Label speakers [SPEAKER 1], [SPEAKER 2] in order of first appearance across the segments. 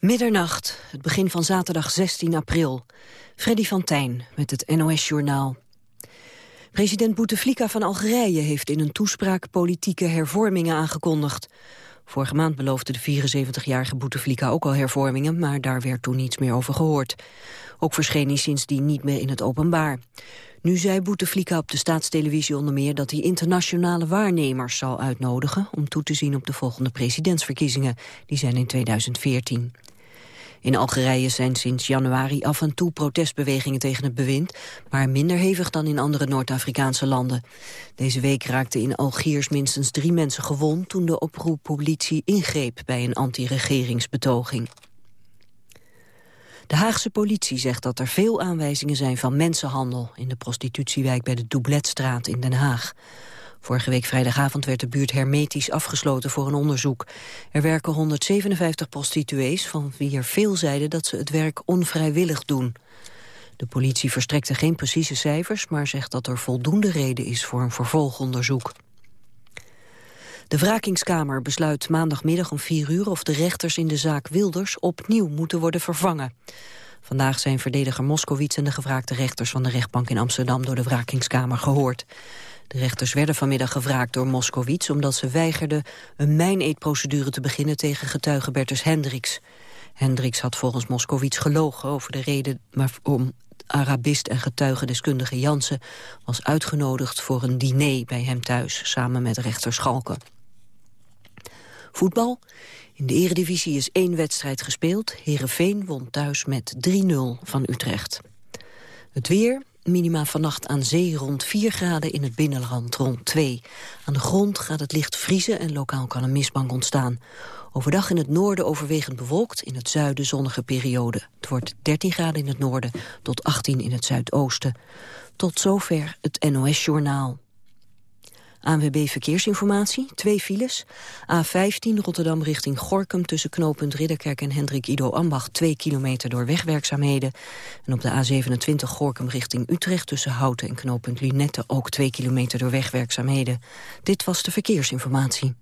[SPEAKER 1] Middernacht, het begin van zaterdag 16 april. Freddy van Tijn met het NOS-journaal. President Bouteflika van Algerije heeft in een toespraak politieke hervormingen aangekondigd. Vorige maand beloofde de 74-jarige Bouteflika ook al hervormingen, maar daar werd toen niets meer over gehoord. Ook verscheen hij sindsdien niet meer in het openbaar. Nu zei Bouteflika op de staatstelevisie onder meer dat hij internationale waarnemers zal uitnodigen om toe te zien op de volgende presidentsverkiezingen. Die zijn in 2014. In Algerije zijn sinds januari af en toe protestbewegingen tegen het bewind, maar minder hevig dan in andere Noord-Afrikaanse landen. Deze week raakten in Algiers minstens drie mensen gewond toen de oproeppolitie ingreep bij een anti-regeringsbetoging. De Haagse politie zegt dat er veel aanwijzingen zijn van mensenhandel in de prostitutiewijk bij de Doubletstraat in Den Haag. Vorige week vrijdagavond werd de buurt hermetisch afgesloten voor een onderzoek. Er werken 157 prostituees, van wie er veel zeiden dat ze het werk onvrijwillig doen. De politie verstrekte geen precieze cijfers, maar zegt dat er voldoende reden is voor een vervolgonderzoek. De wrakingskamer besluit maandagmiddag om 4 uur of de rechters in de zaak Wilders opnieuw moeten worden vervangen. Vandaag zijn verdediger Moskowitz en de gevraagde rechters van de rechtbank in Amsterdam door de wrakingskamer gehoord. De rechters werden vanmiddag gevraagd door Moskowitz... omdat ze weigerden een mijneetprocedure te beginnen tegen getuige Bertus Hendricks. Hendricks had volgens Moskowitz gelogen over de reden waarom Arabist en getuigendeskundige Jansen was uitgenodigd voor een diner bij hem thuis, samen met rechter Schalken. Voetbal. In de eredivisie is één wedstrijd gespeeld. Herenveen won thuis met 3-0 van Utrecht. Het weer. Minima vannacht aan zee rond 4 graden, in het binnenland rond 2. Aan de grond gaat het licht vriezen en lokaal kan een mistbank ontstaan. Overdag in het noorden overwegend bewolkt, in het zuiden zonnige periode. Het wordt 13 graden in het noorden tot 18 in het zuidoosten. Tot zover het NOS-journaal. ANWB Verkeersinformatie, twee files. A15 Rotterdam richting Gorkum tussen knooppunt Ridderkerk en Hendrik Ido Ambach... twee kilometer door wegwerkzaamheden. En op de A27 Gorkum richting Utrecht tussen Houten en knooppunt Lunette... ook twee kilometer door wegwerkzaamheden. Dit was de verkeersinformatie.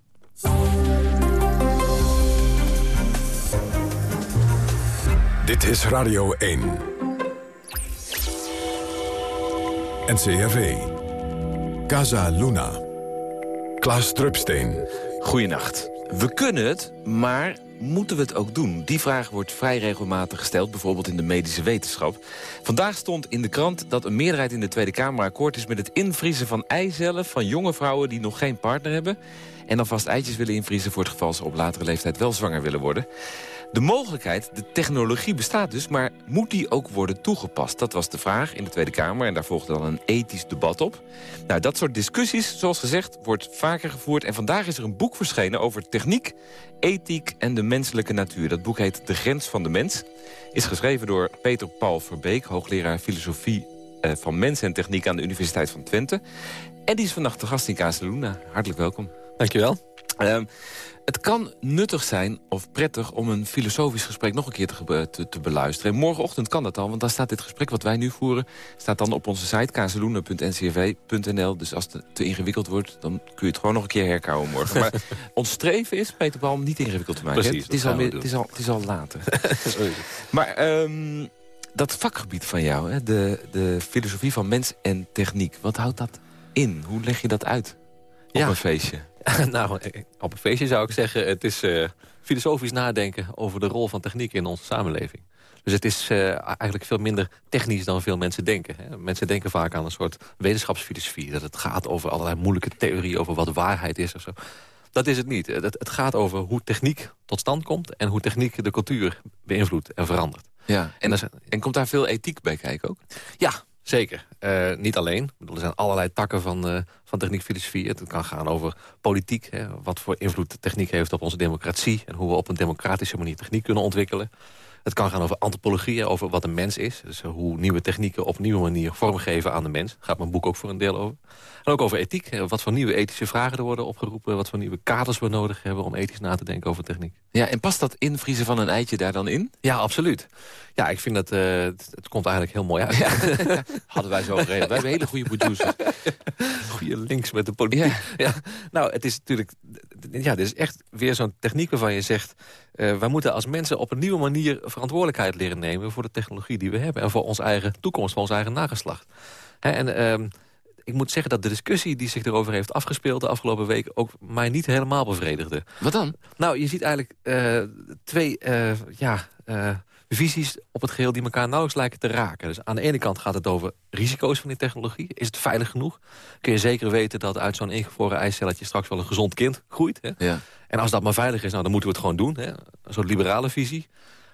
[SPEAKER 2] Dit is Radio 1. NCRV. Casa Luna. Klaas Drupsteen.
[SPEAKER 3] Goedenacht. We kunnen het, maar moeten we het ook doen? Die vraag wordt vrij regelmatig gesteld, bijvoorbeeld in de medische wetenschap. Vandaag stond in de krant dat een meerderheid in de Tweede Kamer akkoord is... met het invriezen van eicellen van jonge vrouwen die nog geen partner hebben... en alvast eitjes willen invriezen voor het geval ze op latere leeftijd wel zwanger willen worden. De mogelijkheid, de technologie bestaat dus, maar moet die ook worden toegepast? Dat was de vraag in de Tweede Kamer en daar volgde dan een ethisch debat op. Nou, dat soort discussies, zoals gezegd, wordt vaker gevoerd. En vandaag is er een boek verschenen over techniek, ethiek en de menselijke natuur. Dat boek heet De Grens van de Mens. Is geschreven door Peter Paul Verbeek, hoogleraar filosofie eh, van mens en techniek aan de Universiteit van Twente. En die is vannacht de gast in Casaluna. Hartelijk welkom.
[SPEAKER 4] Dankjewel.
[SPEAKER 3] Uh, het kan nuttig zijn of prettig om een filosofisch gesprek nog een keer te, te, te, beluisteren. En morgenochtend kan dat al, want dan staat dit gesprek wat wij nu voeren... staat dan op onze site kazeloenen.ncrv.nl. Dus als het te ingewikkeld wordt, dan kun je het gewoon nog een keer herkouwen morgen. Maar ons streven is, Peter Balm, niet ingewikkeld te maken.
[SPEAKER 4] Precies,
[SPEAKER 3] het, is al, het, is al, het is al later. maar um, dat vakgebied van jou, hè, de, de filosofie van mens en techniek... wat houdt dat in? Hoe leg je dat uit op ja. een feestje?
[SPEAKER 4] nou, op een feestje zou ik zeggen... het is uh, filosofisch nadenken over de rol van techniek in onze samenleving. Dus het is uh, eigenlijk veel minder technisch dan veel mensen denken. Hè. Mensen denken vaak aan een soort wetenschapsfilosofie. Dat het gaat over allerlei moeilijke theorieën over wat waarheid is of zo. Dat is het niet. Het, het gaat over hoe techniek tot stand komt... en hoe techniek de cultuur beïnvloedt en verandert.
[SPEAKER 3] Ja, en, en, en komt daar veel ethiek bij kijken ook?
[SPEAKER 4] Ja, Zeker. Uh, niet alleen. Ik bedoel, er zijn allerlei takken van, uh, van techniekfilosofie. Het kan gaan over politiek. Hè, wat voor invloed de techniek heeft op onze democratie. En hoe we op een democratische manier techniek kunnen ontwikkelen. Het kan gaan over antropologie, over wat een mens is. Dus hoe nieuwe technieken op nieuwe manier vormgeven aan de mens. Daar gaat mijn boek ook voor een deel over. En ook over ethiek. Wat voor nieuwe ethische vragen er worden opgeroepen. Wat voor nieuwe kaders we nodig hebben om ethisch na te denken over techniek.
[SPEAKER 3] Ja, en past dat invriezen van een eitje daar dan in?
[SPEAKER 4] Ja, absoluut. Ja, ik vind dat uh, het, het, komt eigenlijk heel mooi uit. Ja.
[SPEAKER 3] Hadden wij zo gereden. Wij hebben hele goede producers.
[SPEAKER 4] Goede links met de politiek. Ja. ja. Nou, het is natuurlijk... ja, dit is echt weer zo'n techniek waarvan je zegt... Uh, wij moeten als mensen op een nieuwe manier verantwoordelijkheid leren nemen... voor de technologie die we hebben en voor onze eigen toekomst, voor ons eigen nageslacht. en ehm, ik moet zeggen dat de discussie die zich erover heeft afgespeeld... de afgelopen week ook mij niet helemaal bevredigde.
[SPEAKER 3] Wat dan?
[SPEAKER 4] Nou, je ziet eigenlijk uh, twee uh, ja, uh, visies op het geheel die elkaar nauwelijks lijken te raken. Dus aan de ene kant gaat het over risico's van die technologie. Is het veilig genoeg? Kun je zeker weten dat uit zo'n ingevroren eicelletje straks wel een gezond kind groeit? Hè? Ja. En als dat maar veilig is, nou, dan moeten we het gewoon doen. Hè? Een soort liberale visie.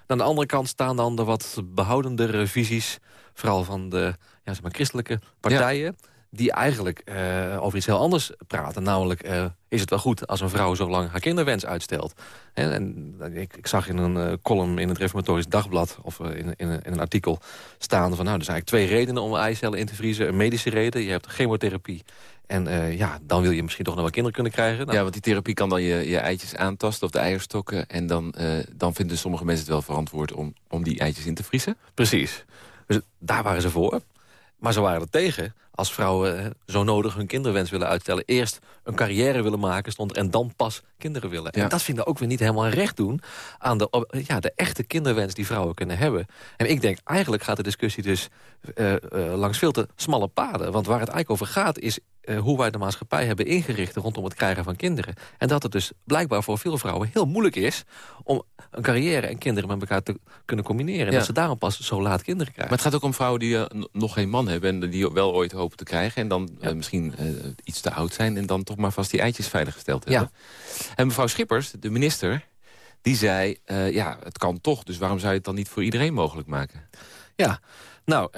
[SPEAKER 4] aan de andere kant staan dan de wat behoudendere visies... vooral van de ja, zeg maar, christelijke partijen die eigenlijk uh, over iets heel anders praten. Namelijk, uh, is het wel goed als een vrouw zo lang haar kinderwens uitstelt? En, en ik, ik, zag in een uh, column in het Reformatorisch Dagblad... of in, in, in, een artikel staan van... nou, er zijn eigenlijk twee redenen om eicellen in te vriezen. Een medische reden, je hebt chemotherapie. En ja, dan wil je misschien toch nog wel kinderen kunnen krijgen.
[SPEAKER 3] Nou, ja, want die therapie kan dan je, je eitjes aantasten of de eierstokken. En dan, dan vinden sommige mensen het wel verantwoord om, om die eitjes in te vriezen.
[SPEAKER 4] Precies. Dus daar waren ze voor. Maar ze waren er tegen als vrouwen zo nodig hun kinderwens willen uitstellen... eerst een carrière willen maken stond en dan pas kinderen willen. En dat vinden ook weer niet helemaal recht doen... aan de, ja, de echte kinderwens die vrouwen kunnen hebben. En ik denk, eigenlijk gaat de discussie dus uh, uh, langs veel te smalle paden. Want waar het eigenlijk over gaat is uh, hoe wij de maatschappij hebben ingericht... rondom het krijgen van kinderen. En dat het dus blijkbaar voor veel vrouwen heel moeilijk is... om een carrière en kinderen met elkaar te kunnen combineren. En dat ze daarom pas zo laat kinderen krijgen.
[SPEAKER 3] Maar het gaat ook om vrouwen die nog geen man hebben... en die wel ooit hopen te krijgen. En dan misschien iets te oud zijn... en dan toch maar vast die eitjes veiliggesteld hebben. Ja. En mevrouw Schippers, de minister, die zei... Ja, het kan toch, dus waarom zou je het dan niet voor iedereen mogelijk maken?
[SPEAKER 4] Ja, nou,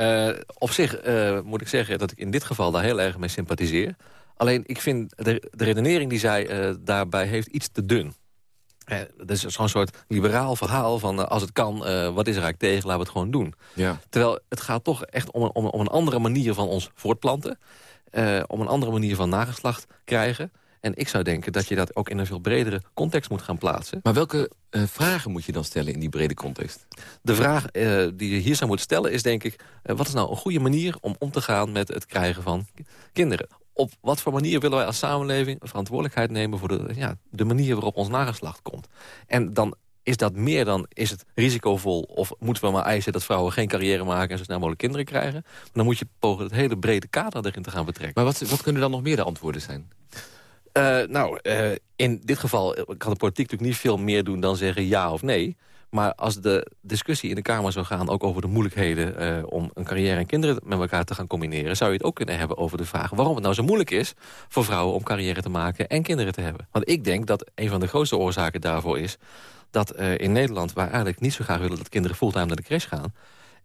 [SPEAKER 4] op zich moet ik zeggen dat ik in dit geval daar heel erg mee sympathiseer. Alleen, ik vind de, de redenering die zij daarbij heeft iets te dun. Uh, dat is zo'n soort liberaal verhaal van als het kan, wat is er eigenlijk tegen, laten we het gewoon doen. Ja. Terwijl het gaat toch echt om een, om, om een andere manier van ons voortplanten. Uh, om een andere manier van nageslacht krijgen. En ik zou denken dat je dat ook in een veel bredere context moet gaan plaatsen.
[SPEAKER 3] Maar welke vragen moet je dan stellen in die brede context?
[SPEAKER 4] De vraag die je hier zou moeten stellen is denk ik... wat is nou een goede manier om om te gaan met het krijgen van kinderen? Op wat voor manier willen wij als samenleving verantwoordelijkheid nemen... voor de, ja, de manier waarop ons nageslacht komt? En dan is dat meer dan, is het risicovol... of moeten we maar eisen dat vrouwen geen carrière maken... en zo snel mogelijk kinderen krijgen? Maar dan moet je pogen het hele brede kader erin te gaan betrekken.
[SPEAKER 3] Maar wat, wat kunnen dan nog meer de antwoorden zijn?
[SPEAKER 4] Uh, nou, uh, in dit geval kan de politiek natuurlijk niet veel meer doen... dan zeggen ja of nee. Maar als de discussie in de Kamer zou gaan... ook over de moeilijkheden uh, om een carrière en kinderen met elkaar te gaan combineren... zou je het ook kunnen hebben over de vraag... waarom het nou zo moeilijk is voor vrouwen om carrière te maken en kinderen te hebben. Want ik denk dat een van de grootste oorzaken daarvoor is dat uh, in Nederland... waar eigenlijk niet zo graag willen dat kinderen fulltime naar de crash gaan...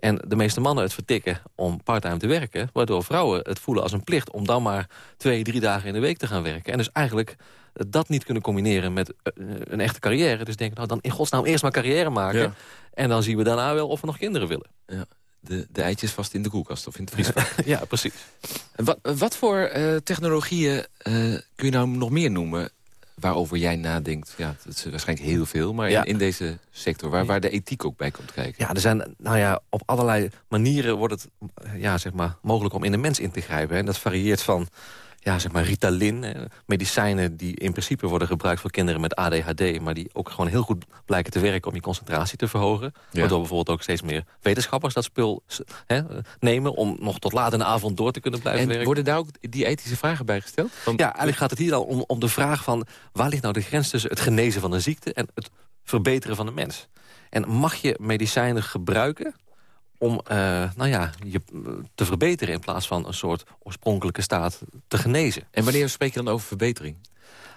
[SPEAKER 4] en de meeste mannen het vertikken om parttime te werken... waardoor vrouwen het voelen als een plicht om dan maar twee, drie dagen in de week te gaan werken. En dus eigenlijk dat niet kunnen combineren met uh, een echte carrière. Dus denk nou dan in godsnaam eerst maar carrière maken... Ja. en dan zien we daarna wel of we nog kinderen willen.
[SPEAKER 3] Ja. De, de eitjes vast in de koelkast of in het vriesvak.
[SPEAKER 4] ja, precies.
[SPEAKER 3] Wat, wat voor uh, technologieën uh, kun je nou nog meer noemen waarover jij nadenkt. Ja, dat is waarschijnlijk heel veel, maar in, in, deze sector... Waar, waar de ethiek ook bij komt kijken.
[SPEAKER 4] Ja, er zijn, nou ja, op allerlei manieren wordt het ja, zeg maar, mogelijk om in de mens in te grijpen. En dat varieert van ja, zeg maar Ritalin. medicijnen die in principe worden gebruikt voor kinderen met ADHD... maar die ook gewoon heel goed blijken te werken om je concentratie te verhogen. Ja. Waardoor bijvoorbeeld ook steeds meer wetenschappers dat spul hè, nemen... om nog tot laat in de avond door te kunnen blijven
[SPEAKER 3] en
[SPEAKER 4] werken.
[SPEAKER 3] worden daar ook die ethische vragen bij gesteld?
[SPEAKER 4] Want... Ja, eigenlijk gaat het hier dan om, om de vraag van... waar ligt nou de grens tussen het genezen van een ziekte... en het verbeteren van de mens? En mag je medicijnen gebruiken om uh, nou ja, je te verbeteren... in plaats van een soort oorspronkelijke staat te genezen.
[SPEAKER 3] En wanneer spreek je dan over verbetering?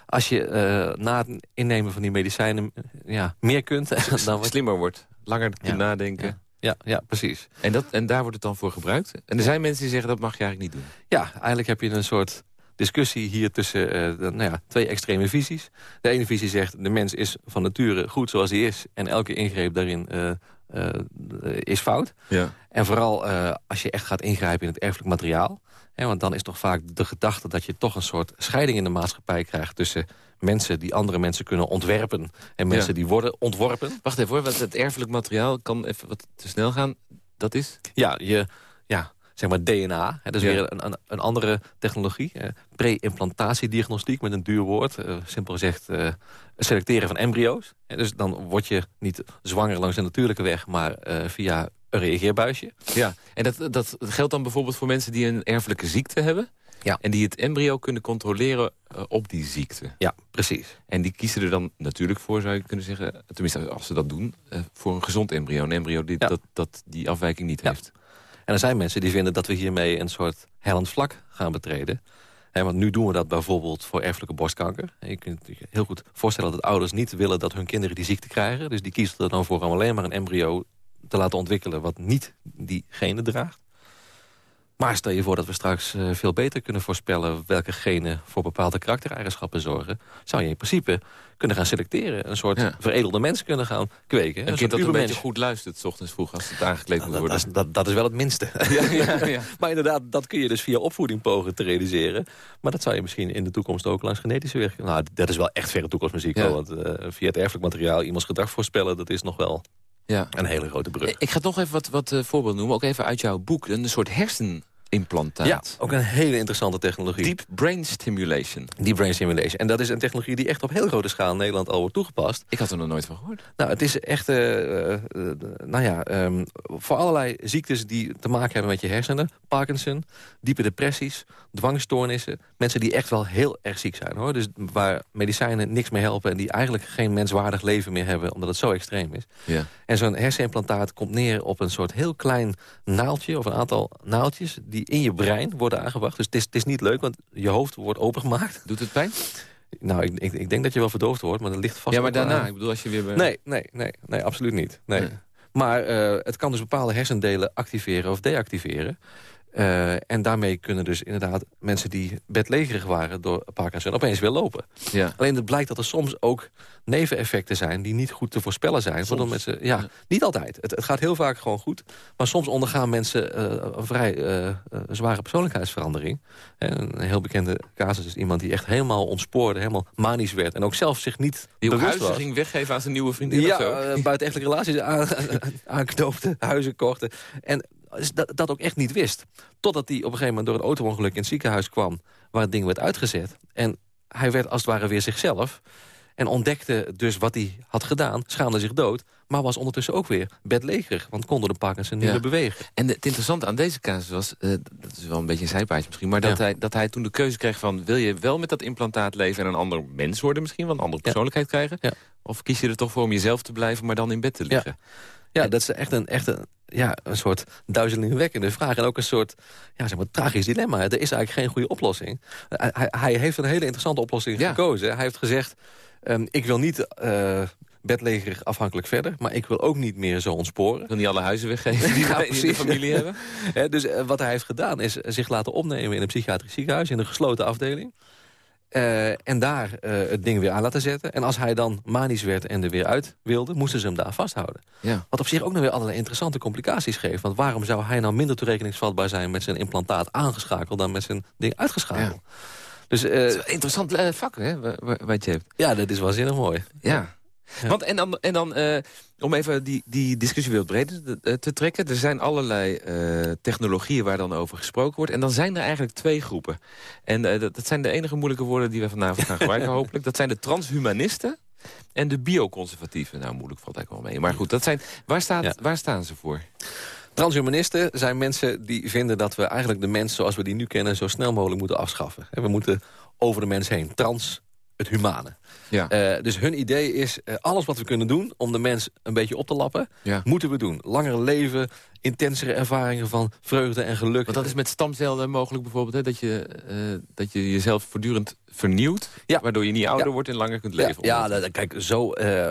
[SPEAKER 4] Als je uh, na het innemen van die medicijnen ja, meer kunt...
[SPEAKER 3] dan wordt... Slimmer wordt, langer ja, kunt nadenken.
[SPEAKER 4] Ja. Ja, ja, precies.
[SPEAKER 3] En, dat, en daar wordt het dan voor gebruikt? En er zijn mensen die zeggen dat mag je eigenlijk niet doen.
[SPEAKER 4] Ja, eigenlijk heb je een soort discussie hier tussen uh, nou ja, twee extreme visies. De ene visie zegt, de mens is van nature goed zoals hij is... en elke ingreep daarin uh, uh, is fout. Ja. En vooral uh, als je echt gaat ingrijpen in het erfelijk materiaal. Hè, want dan is toch vaak de gedachte dat je toch een soort scheiding in de maatschappij krijgt... tussen mensen die andere mensen kunnen ontwerpen... en mensen ja. die worden ontworpen.
[SPEAKER 3] Wacht even hoor, want het erfelijk materiaal kan even wat te snel gaan. Dat is?
[SPEAKER 4] Ja, je, ja zeg maar DNA. Hè, dat is weer een, een, een, andere technologie. Uh, Pre-implantatiediagnostiek met een duur woord. Uh, simpel gezegd uh, selecteren van embryo's. dus dan word je niet zwanger langs de natuurlijke weg... maar via een reageerbuisje.
[SPEAKER 3] Ja, en dat, dat geldt dan bijvoorbeeld voor mensen die een erfelijke ziekte hebben... Ja. En die het embryo kunnen controleren op die ziekte.
[SPEAKER 4] Ja, precies.
[SPEAKER 3] En die kiezen er dan natuurlijk voor, zou je kunnen zeggen... tenminste, als ze dat doen, voor een gezond embryo. Een embryo die dat, dat die afwijking niet heeft.
[SPEAKER 4] En er zijn mensen die vinden dat we hiermee een soort hellend vlak gaan betreden. want nu doen we dat bijvoorbeeld voor erfelijke borstkanker. je kunt je heel goed voorstellen dat ouders niet willen dat hun kinderen die ziekte krijgen. Dus die kiezen er dan voor om alleen maar een embryo te laten ontwikkelen... wat niet die genen draagt. Maar stel je voor dat we straks uh, veel beter kunnen voorspellen... welke genen voor bepaalde karaktereigenschappen zorgen... zou je in principe kunnen gaan selecteren. Een soort veredelde mens kunnen gaan kweken.
[SPEAKER 3] Een, een kind dat een beetje goed luistert, s ochtends vroeg... als het aangekleed moet worden.
[SPEAKER 4] Dat, dat, dat, is wel het minste. Ja, maar inderdaad, dat kun je dus via opvoeding pogen te realiseren. Maar dat zou je misschien in de toekomst ook langs genetische weg... Nou, dat is wel echt verre toekomstmuziek. Want uh, via het erfelijk materiaal iemands gedrag voorspellen... dat is nog wel ja. Een hele grote brug.
[SPEAKER 3] Ik ga toch even wat, wat uh, voorbeelden noemen. Ook even uit jouw boek. Een soort hersen implantaat.
[SPEAKER 4] Ja, ook een hele interessante technologie.
[SPEAKER 3] Deep brain stimulation.
[SPEAKER 4] Deep brain stimulation. En dat is een technologie die echt op heel grote schaal in Nederland al wordt toegepast.
[SPEAKER 3] Ik had er nog nooit van gehoord.
[SPEAKER 4] Nou, het is echt, uh, uh, nou ja, um, voor allerlei ziektes die te maken hebben met je hersenen. Parkinson, diepe depressies, dwangstoornissen. Mensen die echt wel heel erg ziek zijn, hoor. Dus waar medicijnen niks meer helpen en die eigenlijk geen menswaardig leven meer hebben, omdat het zo extreem is. Ja. En zo'n hersenimplantaat komt neer op een soort heel klein naaldje, of een aantal naaldjes, die in je brein worden aangebracht. Dus het is, het is niet leuk, want je hoofd wordt opengemaakt.
[SPEAKER 3] Doet het pijn?
[SPEAKER 4] Nou, ik, ik, ik denk dat je wel verdoofd wordt, maar dat ligt vast...
[SPEAKER 3] Ja, maar daarna, ik bedoel, als je weer...
[SPEAKER 4] Nee, nee, nee, nee, absoluut niet. Nee. Maar uh, het kan dus bepaalde hersendelen activeren of deactiveren. Uh, en daarmee kunnen dus inderdaad mensen die bedlegerig waren door Parkinson opeens weer lopen. Ja. Alleen het blijkt dat er soms ook neveneffecten zijn die niet goed te voorspellen zijn. Soms. Mensen, ja, ja, niet altijd. Het, het, gaat heel vaak gewoon goed. Maar soms ondergaan mensen uh, een vrij uh, zware persoonlijkheidsverandering. Een heel bekende casus is iemand die echt helemaal ontspoorde, helemaal manisch werd. En ook zelf zich niet
[SPEAKER 3] Die huizen ging weggeven aan zijn nieuwe vriendin
[SPEAKER 4] Ja, buitenechtelijke relaties aan, aanknoopte, huizen kochten. En dat, dat ook echt niet wist. Totdat hij op een gegeven moment door een auto-ongeluk in het ziekenhuis kwam... waar het ding werd uitgezet. En hij werd als het ware weer zichzelf. En ontdekte dus wat hij had gedaan, schaamde zich dood... maar was ondertussen ook weer bedlegerig, want kon door de Parkinson niet meer bewegen.
[SPEAKER 3] En het interessante aan deze casus was, uh, dat is wel een beetje een zijpaadje misschien... maar dat, hij, dat hij toen de keuze kreeg van... wil je wel met dat implantaat leven en een ander mens worden misschien... wel een andere persoonlijkheid krijgen? Of kies je er toch voor om jezelf te blijven, maar dan in bed te liggen?
[SPEAKER 4] Ja, dat is echt een, echt een, ja, een soort duizelingwekkende vraag. En ook een soort ja, zeg maar, tragisch dilemma. Er is eigenlijk geen goede oplossing. Hij, hij heeft een hele interessante oplossing gekozen. Hij heeft gezegd, um, ik wil niet... Uh, bedlegerig afhankelijk verder. Maar ik wil ook niet meer zo ontsporen. Ik
[SPEAKER 3] wil niet alle huizen weggeven die ja, in de familie hebben.
[SPEAKER 4] dus uh, wat hij heeft gedaan is zich laten opnemen in een psychiatrisch ziekenhuis... in een gesloten afdeling. Uh, en daar uh, het ding weer aan laten zetten. En als hij dan manisch werd en er weer uit wilde... moesten ze hem daar vasthouden. Ja. Wat op zich ook nog weer allerlei interessante complicaties geeft. Want waarom zou hij nou minder toerekeningsvatbaar zijn... met zijn implantaat aangeschakeld dan met zijn ding uitgeschakeld? Ja.
[SPEAKER 3] Dus, uh, interessant vak, hè, wat je hebt.
[SPEAKER 4] Ja, dat is waanzinnig mooi.
[SPEAKER 3] Ja. Want en dan, en dan uh, om even die, die discussie weer breder te, te, trekken. Er zijn allerlei uh, technologieën waar dan over gesproken wordt. En dan zijn er eigenlijk twee groepen. En uh, dat, dat, zijn de enige moeilijke woorden die we vanavond gaan gebruiken hopelijk. Dat zijn de transhumanisten en de bioconservatieven. Nou, moeilijk valt eigenlijk wel mee. Maar goed, dat zijn, waar, staat, ja. waar staan ze voor?
[SPEAKER 4] Transhumanisten zijn mensen die vinden dat we eigenlijk de mens zoals we die nu kennen... zo snel mogelijk moeten afschaffen. En we moeten over de mens heen. Trans het humane. Ja. Uh, dus hun idee is, uh, alles wat we kunnen doen om de mens een beetje op te lappen, ja. moeten we doen. Langer leven, intensere ervaringen van vreugde en geluk.
[SPEAKER 3] Want dat is met stamcellen mogelijk bijvoorbeeld, hè, dat, je, uh, dat je jezelf voortdurend vernieuwt, ja. waardoor je niet ouder wordt en langer kunt leven.
[SPEAKER 4] Ja, ja kijk, zo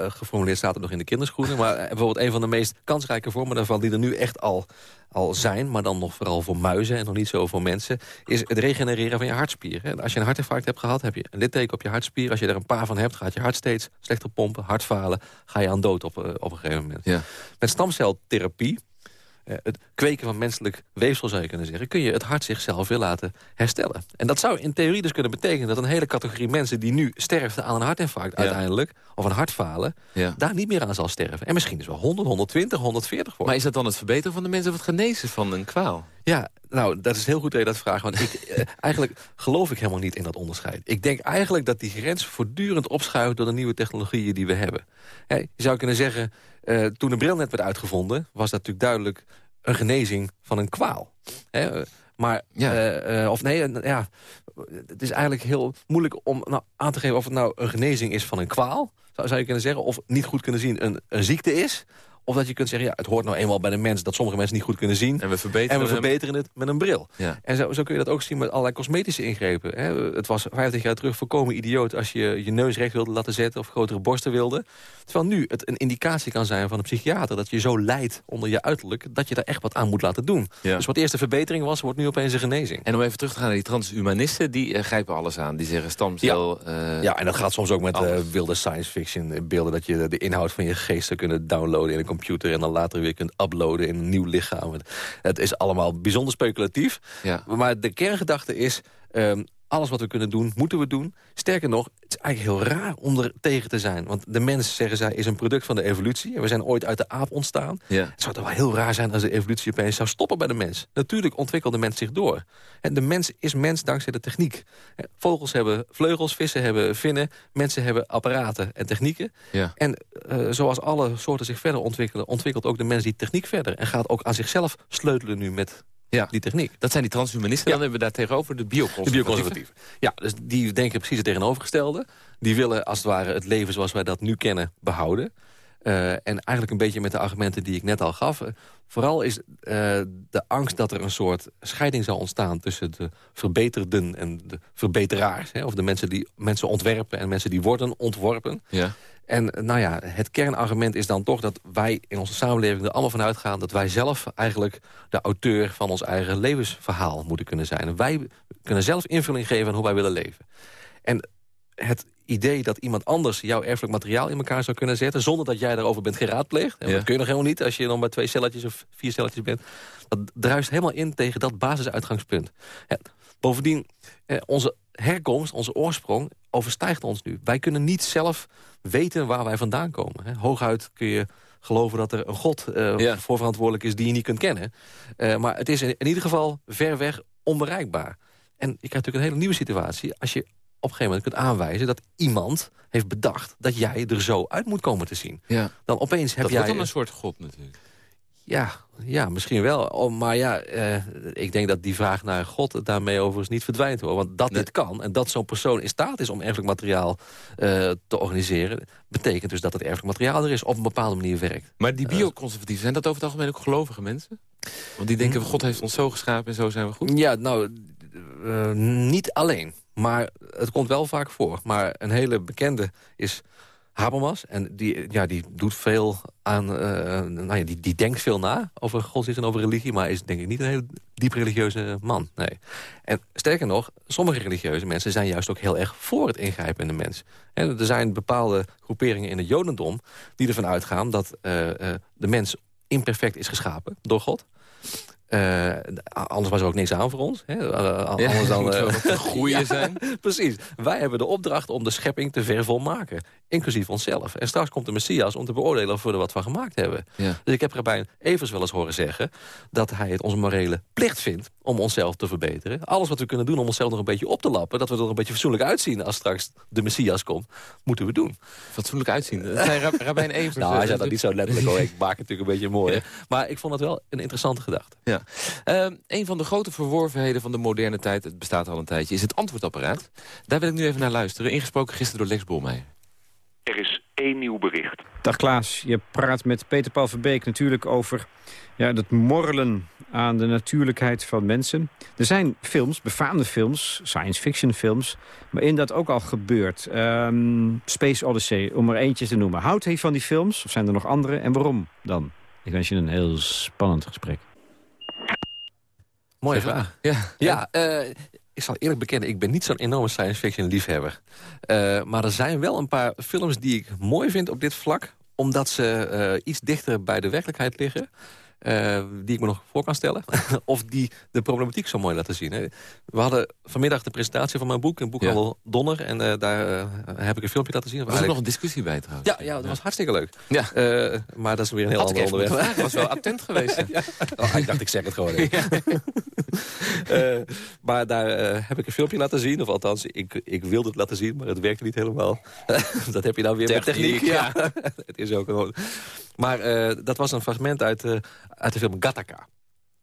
[SPEAKER 4] geformuleerd staat het nog in de kinderschoenen. maar bijvoorbeeld een van de meest kansrijke vormen daarvan, die er nu echt al al zijn, maar dan nog vooral voor muizen en nog niet zo voor mensen, is het regenereren van je hartspieren. Als je een hartinfarct hebt gehad, heb je een litteken op je hartspier. Als je er een paar van hebt, gaat je hart steeds slechter pompen, hartfalen, ga je aan dood op, eh, op een gegeven moment. Ja. Met stamceltherapie eh, het kweken van menselijk weefsel zou je kunnen zeggen... kun je het hart zichzelf weer laten herstellen. En dat zou in theorie dus kunnen betekenen... dat een hele categorie mensen die nu sterft aan een hartinfarct uiteindelijk... of een hartfalen, ja. daar niet meer aan zal sterven. En misschien is wel 100, 120, 140 worden.
[SPEAKER 3] Maar is dat dan het verbeteren van de mensen of het genezen van een kwaal?
[SPEAKER 4] Ja, nou, dat is heel goed dat je dat vraagt. Want ik, eh, eigenlijk geloof ik helemaal niet in dat onderscheid. Ik denk eigenlijk dat die grens voortdurend opschuift... door de nieuwe technologieën die we hebben. je zou kunnen zeggen, uh, toen de bril net werd uitgevonden... was dat natuurlijk duidelijk een genezing van een kwaal. maar, ja. of nee, ja, het is eigenlijk heel moeilijk om nou, aan te geven... of het nou een genezing is van een kwaal, zou, zou je kunnen zeggen... of niet goed kunnen zien een, een ziekte is... Of dat je kunt zeggen, ja, het hoort nou eenmaal bij de mens... dat sommige mensen niet goed kunnen zien.
[SPEAKER 3] En we verbeteren,
[SPEAKER 4] en we verbeteren het met een bril. Ja. En zo, zo, kun je dat ook zien met allerlei cosmetische ingrepen. Hè. Het was 50 jaar terug voorkomen idioot... als je je neus recht wilde laten zetten of grotere borsten wilde. Terwijl nu het een indicatie kan zijn van een psychiater... dat je zo lijdt onder je uiterlijk... dat je daar echt wat aan moet laten doen. Dus wat eerst een verbetering was, wordt nu opeens een genezing.
[SPEAKER 3] En om even terug te gaan naar die transhumanisten... die uh, grijpen alles aan. Die zeggen stamcel...
[SPEAKER 4] Ja, uh, ja en dat gaat soms ook met uh, wilde science fiction beelden... dat je de inhoud van je geest zou kunnen downloaden in een computer... en dan later weer kunt uploaden in een nieuw lichaam. Het is allemaal bijzonder speculatief. Ja. Maar de kerngedachte is... Um, alles wat we kunnen doen, moeten we doen. Sterker nog, het is eigenlijk heel raar om er tegen te zijn. Want de mens, zeggen zij, is een product van de evolutie. En we zijn ooit uit de aap ontstaan. Ja. Het zou toch wel heel raar zijn als de evolutie opeens zou stoppen bij de mens. Natuurlijk ontwikkelt de mens zich door. En de mens is mens dankzij de techniek. Vogels hebben vleugels, vissen hebben vinnen. Mensen hebben apparaten en technieken. Ja. En uh, zoals alle soorten zich verder ontwikkelen... ontwikkelt ook de mens die techniek verder. En gaat ook aan zichzelf sleutelen nu met ja. die techniek.
[SPEAKER 3] Dat zijn die transhumanisten. Dan hebben we daar tegenover de bioconservatieven. De bioconservatieven.
[SPEAKER 4] Ja, dus die denken precies het tegenovergestelde. Die willen als het ware het leven zoals wij dat nu kennen behouden. Uh, en eigenlijk een beetje met de argumenten die ik net al gaf. Uh, vooral is uh, de angst dat er een soort scheiding zal ontstaan... tussen de verbeterden en de verbeteraars. Hè, of de mensen die mensen ontwerpen en mensen die worden ontworpen. Ja. En nou ja, het kernargument is dan toch dat wij in onze samenleving er allemaal van uitgaan... dat wij zelf eigenlijk de auteur van ons eigen levensverhaal moeten kunnen zijn. wij kunnen zelf invulling geven aan hoe wij willen leven. En het idee dat iemand anders jouw erfelijk materiaal in elkaar zou kunnen zetten... zonder dat jij daarover bent geraadpleegd. En dat kun je nog helemaal niet als je dan bij twee celletjes of vier celletjes bent. Dat druist helemaal in tegen dat basisuitgangspunt. Ja, bovendien, eh, onze herkomst, onze oorsprong, overstijgt ons nu. Wij kunnen niet zelf weten waar wij vandaan komen. Hè. Hooguit kun je geloven dat er een god uh, voor verantwoordelijk is die je niet kunt kennen. Uh, maar het is in, in, ieder geval ver weg onbereikbaar. En je krijgt natuurlijk een hele nieuwe situatie... als je op een gegeven moment kunt aanwijzen dat iemand heeft bedacht... dat jij er zo uit moet komen te zien. Ja. Dan opeens heb
[SPEAKER 3] dat
[SPEAKER 4] jij...
[SPEAKER 3] Dat wordt dan een soort god natuurlijk.
[SPEAKER 4] Ja, ja, misschien wel. Oh, maar ja, eh, ik denk dat die vraag naar God daarmee overigens niet verdwijnt. Hoor. Want dat dit kan en dat zo'n persoon in staat is om erfelijk materiaal uh, te organiseren... betekent dus dat het erfelijk materiaal er is op een bepaalde manier werkt.
[SPEAKER 3] Maar die bioconservatieven, zijn dat over het algemeen ook gelovige mensen? Want die denken, God heeft ons zo geschapen en zo zijn we goed?
[SPEAKER 4] Ja, nou, uh, niet alleen. Maar het komt wel vaak voor. Maar een hele bekende is Habermas. En die, ja, die doet veel aan... Uh, nou ja, die, die denkt veel na over godsdienst en over religie... maar is denk ik niet een heel diep religieuze man. Nee. En sterker nog, sommige religieuze mensen... zijn juist ook heel erg voor het ingrijpen in de mens. En er zijn bepaalde groeperingen in het jodendom... die ervan uitgaan dat uh, de mens imperfect is geschapen door God. Uh, anders was er ook niks aan voor ons. Hè?
[SPEAKER 3] Uh, anders dan uh, groeien zijn.
[SPEAKER 4] precies. Wij hebben de opdracht om de schepping te vervolmaken. Inclusief onszelf. En straks komt de Messias om te beoordelen of we er wat van gemaakt hebben. Ja. Dus ik heb Rabijn Evers wel eens horen zeggen... dat hij het onze morele plicht vindt om onszelf te verbeteren. Alles wat we kunnen doen om onszelf nog een beetje op te lappen... dat we er een beetje fatsoenlijk uitzien als straks de Messias komt... moeten we doen.
[SPEAKER 3] Fatsoenlijk uitzien? Dat zei Rabijn Evers.
[SPEAKER 4] nou, hij zei dat niet zo letterlijk hoor. Ik maak het natuurlijk een beetje mooi. Maar ik vond het wel een interessante gedachte.
[SPEAKER 3] Ja. Uh, een van de grote verworvenheden van de moderne tijd... het bestaat al een tijdje, is het antwoordapparaat. Daar wil ik nu even naar luisteren. Ingesproken gisteren door Lex Bolmeijer.
[SPEAKER 5] Er is één nieuw bericht.
[SPEAKER 6] Dag Klaas, je praat met Peter Paul Verbeek natuurlijk over ja, het morrelen aan de natuurlijkheid van mensen. Er zijn films, befaamde films, science fiction films... waarin dat ook al gebeurt. Um, Space Odyssey, om er eentje te noemen. Houdt hij van die films, of zijn er nog andere? En waarom dan? Ik wens je een heel spannend gesprek.
[SPEAKER 4] Mooie vraag. Ja, ja uh, ik zal eerlijk bekennen, ik ben niet zo'n enorme science fiction liefhebber. Uh, maar er zijn wel een paar films die ik mooi vind op dit vlak omdat ze eh, iets dichter bij de werkelijkheid liggen. Uh, die ik me nog voor kan stellen. of die de problematiek zo mooi laten zien. Hè. We hadden vanmiddag de presentatie van mijn boek. Een boek al Donner. En uh, daar uh, heb ik een filmpje laten zien.
[SPEAKER 3] Er was eigenlijk... nog een discussie bij trouwens.
[SPEAKER 4] Ja, ja dat was hartstikke leuk.
[SPEAKER 3] Ja.
[SPEAKER 4] maar dat is weer een heel Had ander onderwerp.
[SPEAKER 3] Ik was wel attent geweest.
[SPEAKER 4] ja. oh, ik dacht, ik zeg het gewoon. maar daar heb ik een filmpje laten zien. Of althans, ik, ik wilde het laten zien. Maar het werkte niet helemaal. dat heb je dan weer techniek, met techniek. Ja. het is ook een... Maar dat was een fragment uit uit de film Gattaca.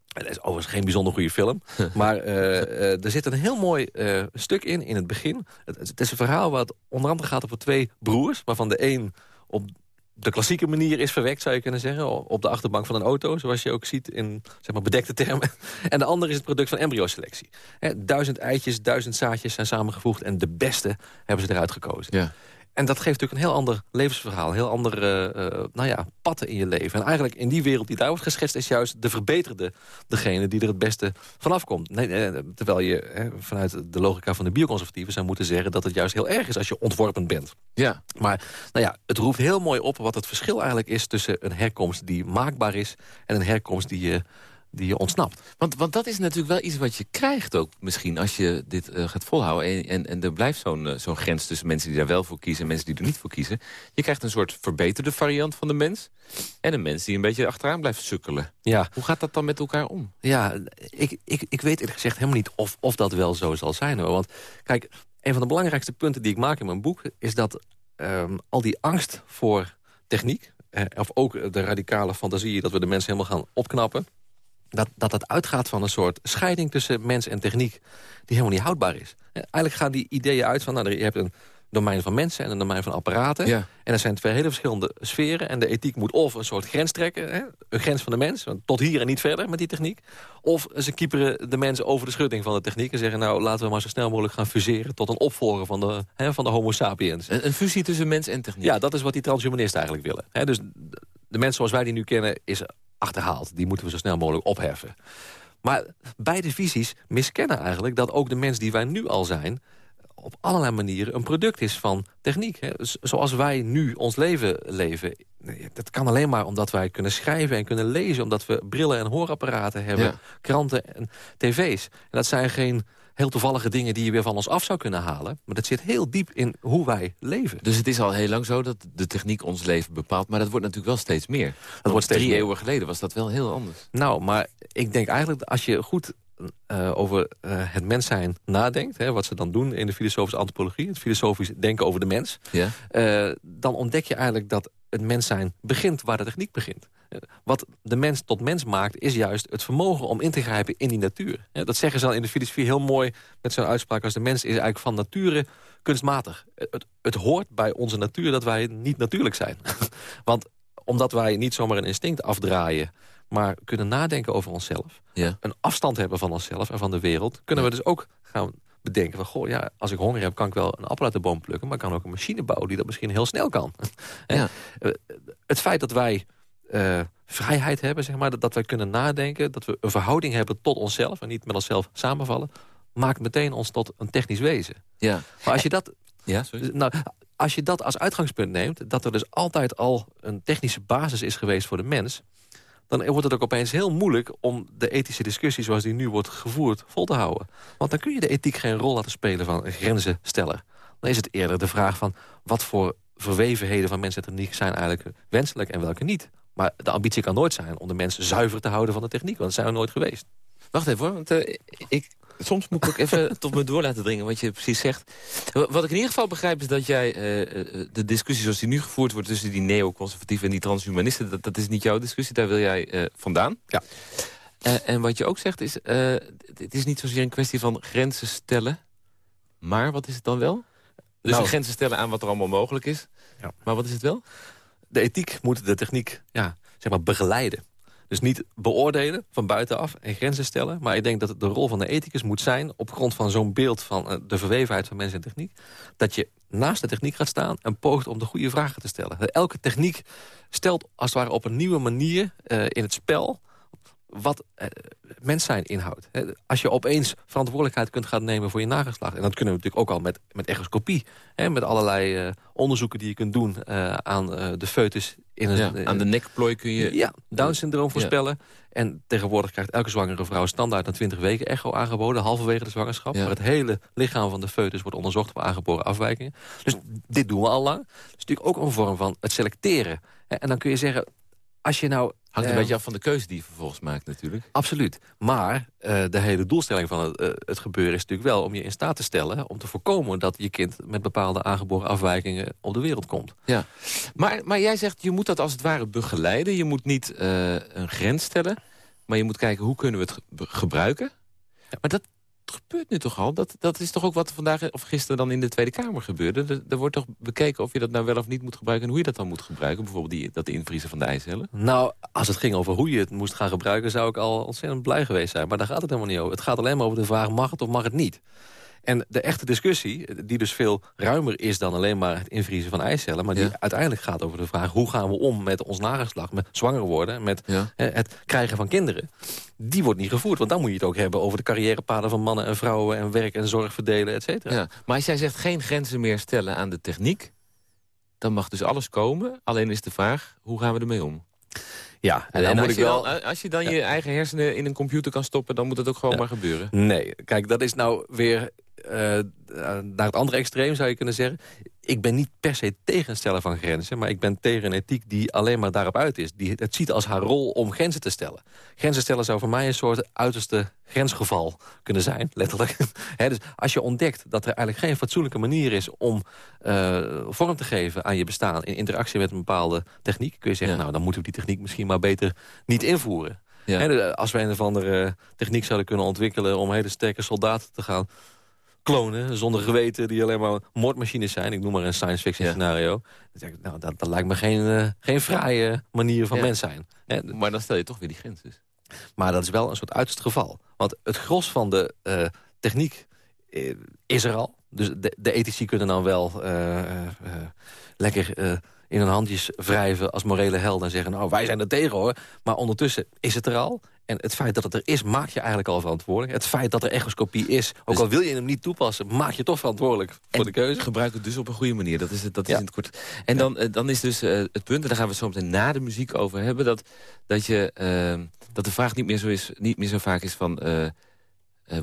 [SPEAKER 4] Dat is overigens geen bijzonder goede film. maar uh, er zit een heel mooi uh, stuk in, in het begin. Het, het, is een verhaal wat onder andere gaat over twee broers... waarvan de een op de klassieke manier is verwekt, zou je kunnen zeggen. Op de achterbank van een auto, zoals je ook ziet in zeg maar, bedekte termen. En de andere is het product van embryoselectie. duizend eitjes, duizend zaadjes zijn samengevoegd... en de beste hebben ze eruit gekozen. Ja. En dat geeft natuurlijk een heel ander levensverhaal. Een heel andere uh, nou ja, patten in je leven. En eigenlijk in die wereld die daar wordt geschetst... is juist de verbeterde degene die er het beste vanaf komt. Nee, terwijl je hè, vanuit de logica van de bioconservatieven... zou moeten zeggen dat het juist heel erg is als je ontworpen bent. Ja. Maar nou ja, het roept heel mooi op wat het verschil eigenlijk is... tussen een herkomst die maakbaar is... en een herkomst die je die je ontsnapt.
[SPEAKER 3] Want, want dat is natuurlijk wel iets wat je krijgt ook misschien... als je dit uh, gaat volhouden. En, en, en er blijft zo'n uh, zo'n grens tussen mensen die daar wel voor kiezen... en mensen die er niet voor kiezen. Je krijgt een soort verbeterde variant van de mens... en een mens die een beetje achteraan blijft sukkelen. Ja. Hoe gaat dat dan met elkaar om?
[SPEAKER 4] Ja, ik, ik, ik weet eerlijk gezegd helemaal niet of, of dat wel zo zal zijn. Hoor. Want kijk, een van de belangrijkste punten die ik maak in mijn boek... is dat um, al die angst voor techniek... Eh, of ook de radicale fantasie dat we de mensen helemaal gaan opknappen dat, dat het uitgaat van een soort scheiding tussen mens en techniek... die helemaal niet houdbaar is. Eigenlijk gaan die ideeën uit van... Nou, je hebt een domein van mensen en een domein van apparaten. Ja. En er zijn twee hele verschillende sferen. En de ethiek moet of een soort grens trekken. Hè, een grens van de mens. Tot hier en niet verder met die techniek. Of ze kieperen de mensen over de schutting van de techniek. En zeggen nou laten we maar zo snel mogelijk gaan fuseren. Tot een opvolger van de, hè, van de homo sapiens.
[SPEAKER 3] Een, een, fusie tussen mens en techniek.
[SPEAKER 4] Ja, dat is wat die transhumanisten eigenlijk willen. Hè, dus de mens zoals wij die nu kennen is achterhaald. Die moeten we zo snel mogelijk opheffen. Maar beide visies miskennen eigenlijk dat ook de mens die wij nu al zijn op allerlei manieren een product is van techniek. Hè. Zoals wij nu ons leven leven. Dat kan alleen maar omdat wij kunnen schrijven en kunnen lezen. Omdat we brillen en hoorapparaten hebben. Kranten en tv's. En dat zijn geen heel toevallige dingen die je weer van ons af zou kunnen halen. Maar dat zit heel diep in hoe wij leven.
[SPEAKER 3] Dus het is al heel lang zo dat de techniek ons leven bepaalt. Maar dat wordt natuurlijk wel steeds meer. Dat wordt steeds drie eeuwen geleden was dat wel heel anders.
[SPEAKER 4] Nou, maar ik denk eigenlijk dat als je goed uh, over uh, het mens zijn nadenkt... Hè, wat ze dan doen in de filosofische antropologie... het filosofisch denken over de mens... Ja. Uh, dan ontdek je eigenlijk dat het mens zijn begint waar de techniek begint. Wat de mens tot mens maakt, is juist het vermogen om in te grijpen in die natuur. Dat zeggen ze al in de filosofie heel mooi met zo'n uitspraak als de mens is eigenlijk van nature kunstmatig. Het, het hoort bij onze natuur dat wij niet natuurlijk zijn. Want omdat wij niet zomaar een instinct afdraaien maar kunnen nadenken over onszelf. Ja. Een afstand hebben van onszelf en van de wereld. Kunnen we dus ook gaan bedenken van... goh, ja, als ik honger heb, kan ik wel een appel uit de boom plukken... maar ik kan ook een machine bouwen die dat misschien heel snel kan. Ja. Eh, het feit dat wij uh, vrijheid hebben, zeg maar, dat, dat wij kunnen nadenken... dat we een verhouding hebben tot onszelf en niet met onszelf samenvallen... maakt meteen ons tot een technisch wezen. Ja. Maar als je dat... Ja, sorry. Nou, als je dat als uitgangspunt neemt... dat er dus altijd al een technische basis is geweest voor de mens dan wordt het ook opeens heel moeilijk om de ethische discussie zoals die nu wordt gevoerd vol te houden. Want dan kun je de ethiek geen rol laten spelen van grenzen stellen. Dan is het eerder de vraag van wat voor verwevenheden van mensen en techniek zijn eigenlijk wenselijk en welke niet. Maar de ambitie kan nooit zijn om de mensen zuiver te houden van de techniek, want dat zijn we nooit geweest.
[SPEAKER 3] Wacht even hoor, want uh, ik, soms moet ik ook even tot me door laten dringen wat je precies zegt. Wat ik in ieder geval begrijp is dat jij uh, de discussie zoals die nu gevoerd wordt... tussen die neoconservatieven en die transhumanisten... Dat, dat is niet jouw discussie, daar wil jij uh, vandaan. Ja. en wat je ook zegt is... het is niet zozeer een kwestie van grenzen stellen... maar wat is het dan wel? Dus nou, grenzen stellen aan wat er allemaal mogelijk is. Ja. Maar wat is het wel?
[SPEAKER 4] De ethiek moet de techniek ja, zeg maar begeleiden. Dus niet beoordelen van buitenaf en grenzen stellen. Maar ik denk dat de rol van de ethicus moet zijn... op grond van zo'n beeld van eh, de verwevenheid van mens en techniek... dat je naast de techniek gaat staan en poogt om de goede vragen te stellen. Elke techniek stelt als het ware op een nieuwe manier uh, in het spel wat uh, mens zijn inhoudt. Als je opeens verantwoordelijkheid kunt gaan nemen voor je nageslacht... en dat kunnen we natuurlijk ook al met, met echoscopie... Hè, met allerlei uh, onderzoeken die je kunt doen uh, aan de foetus...
[SPEAKER 3] In een, aan de nekplooi kun je...
[SPEAKER 4] Ja, Down-syndroom voorspellen. En tegenwoordig krijgt elke zwangere vrouw standaard... na 20 weken echo aangeboden, halverwege de zwangerschap. Waar het hele lichaam van de foetus wordt onderzocht... voor aangeboren afwijkingen. Dus dit doen we al lang. Dat is natuurlijk ook een vorm van het selecteren. En dan kun je zeggen, als je nou
[SPEAKER 3] Hangt een beetje af van de keuze die je vervolgens maakt natuurlijk.
[SPEAKER 4] Absoluut. Maar uh, de hele doelstelling van het, uh, het, gebeuren is natuurlijk wel... om je in staat te stellen om te voorkomen dat je kind... met bepaalde aangeboren afwijkingen op de wereld komt.
[SPEAKER 3] Ja. Maar, maar jij zegt, je moet dat als het ware begeleiden. Je moet niet een grens stellen. Maar je moet kijken, hoe kunnen we het gebruiken? Ja. Maar dat, gebeurt nu toch al? Dat, dat is toch ook wat vandaag of gisteren dan in de Tweede Kamer gebeurde? Er, wordt toch bekeken of je dat nou wel of niet moet gebruiken... en hoe je dat dan moet gebruiken? Bijvoorbeeld die, dat invriezen van de ijscellen?
[SPEAKER 4] Nou, als het ging over hoe je het moest gaan gebruiken... zou ik al ontzettend blij geweest zijn. Maar daar gaat het helemaal niet over. Het gaat alleen maar over de vraag, mag het of mag het niet? En de echte discussie, die dus veel ruimer is dan alleen maar het invriezen van eicellen... maar die uiteindelijk gaat over de vraag... hoe gaan we om met ons nageslacht, met zwanger worden... met het krijgen van kinderen, die wordt niet gevoerd. Want dan moet je het ook hebben over de carrièrepaden van mannen en vrouwen... en werk en zorg verdelen, et cetera. Ja.
[SPEAKER 3] Maar als jij zegt geen grenzen meer stellen aan de techniek... dan mag dus alles komen. Alleen is de vraag, hoe gaan we ermee om?
[SPEAKER 4] Ja,
[SPEAKER 3] en, dan moet ik wel... als je dan je eigen hersenen in een computer kan stoppen... dan moet het ook gewoon maar gebeuren.
[SPEAKER 4] Nee, kijk, dat is nou weer uh, naar het andere extreem zou je kunnen zeggen ik ben niet per se tegen stellen van grenzen... maar ik ben tegen een ethiek die alleen maar daarop uit is. Die het ziet als haar rol om grenzen te stellen. Grenzen stellen zou voor mij een soort uiterste grensgeval kunnen zijn, letterlijk. dus als je ontdekt dat er eigenlijk geen fatsoenlijke manier is... om uh, vorm te geven aan je bestaan in interactie met een bepaalde techniek... kun je zeggen, nou, dan moeten we die techniek misschien maar beter niet invoeren. Ja. als we een of andere techniek zouden kunnen ontwikkelen... om hele sterke soldaten te gaan klonen zonder geweten... die alleen maar moordmachines zijn. Ik noem maar een science fiction scenario. Nou, dat, dat lijkt me geen, uh, geen fraaie manier van mens zijn.
[SPEAKER 3] Maar dan stel je toch weer die grens dus.
[SPEAKER 4] Maar dat is wel een soort uiterst geval. Want het gros van de uh, techniek uh, is er al. Dus de, de ethici kunnen dan wel lekker in hun handjes wrijven als morele helden... en zeggen, nou, wij zijn er tegen, hoor. Maar ondertussen is het er al. En het feit dat het er is, maakt je eigenlijk al verantwoordelijk. Het feit dat er echoscopie is, ook dus- al wil je hem niet toepassen... maak je toch verantwoordelijk voor de keuze.
[SPEAKER 3] gebruik het dus op een goede manier. Dat is, het, dat is in het kort. En dan, eh, dan is dus uh, het punt, en daar gaan we meteen na de muziek over hebben... dat, dat, je, uh, dat de vraag niet meer zo, is, niet meer zo vaak is van... Uh,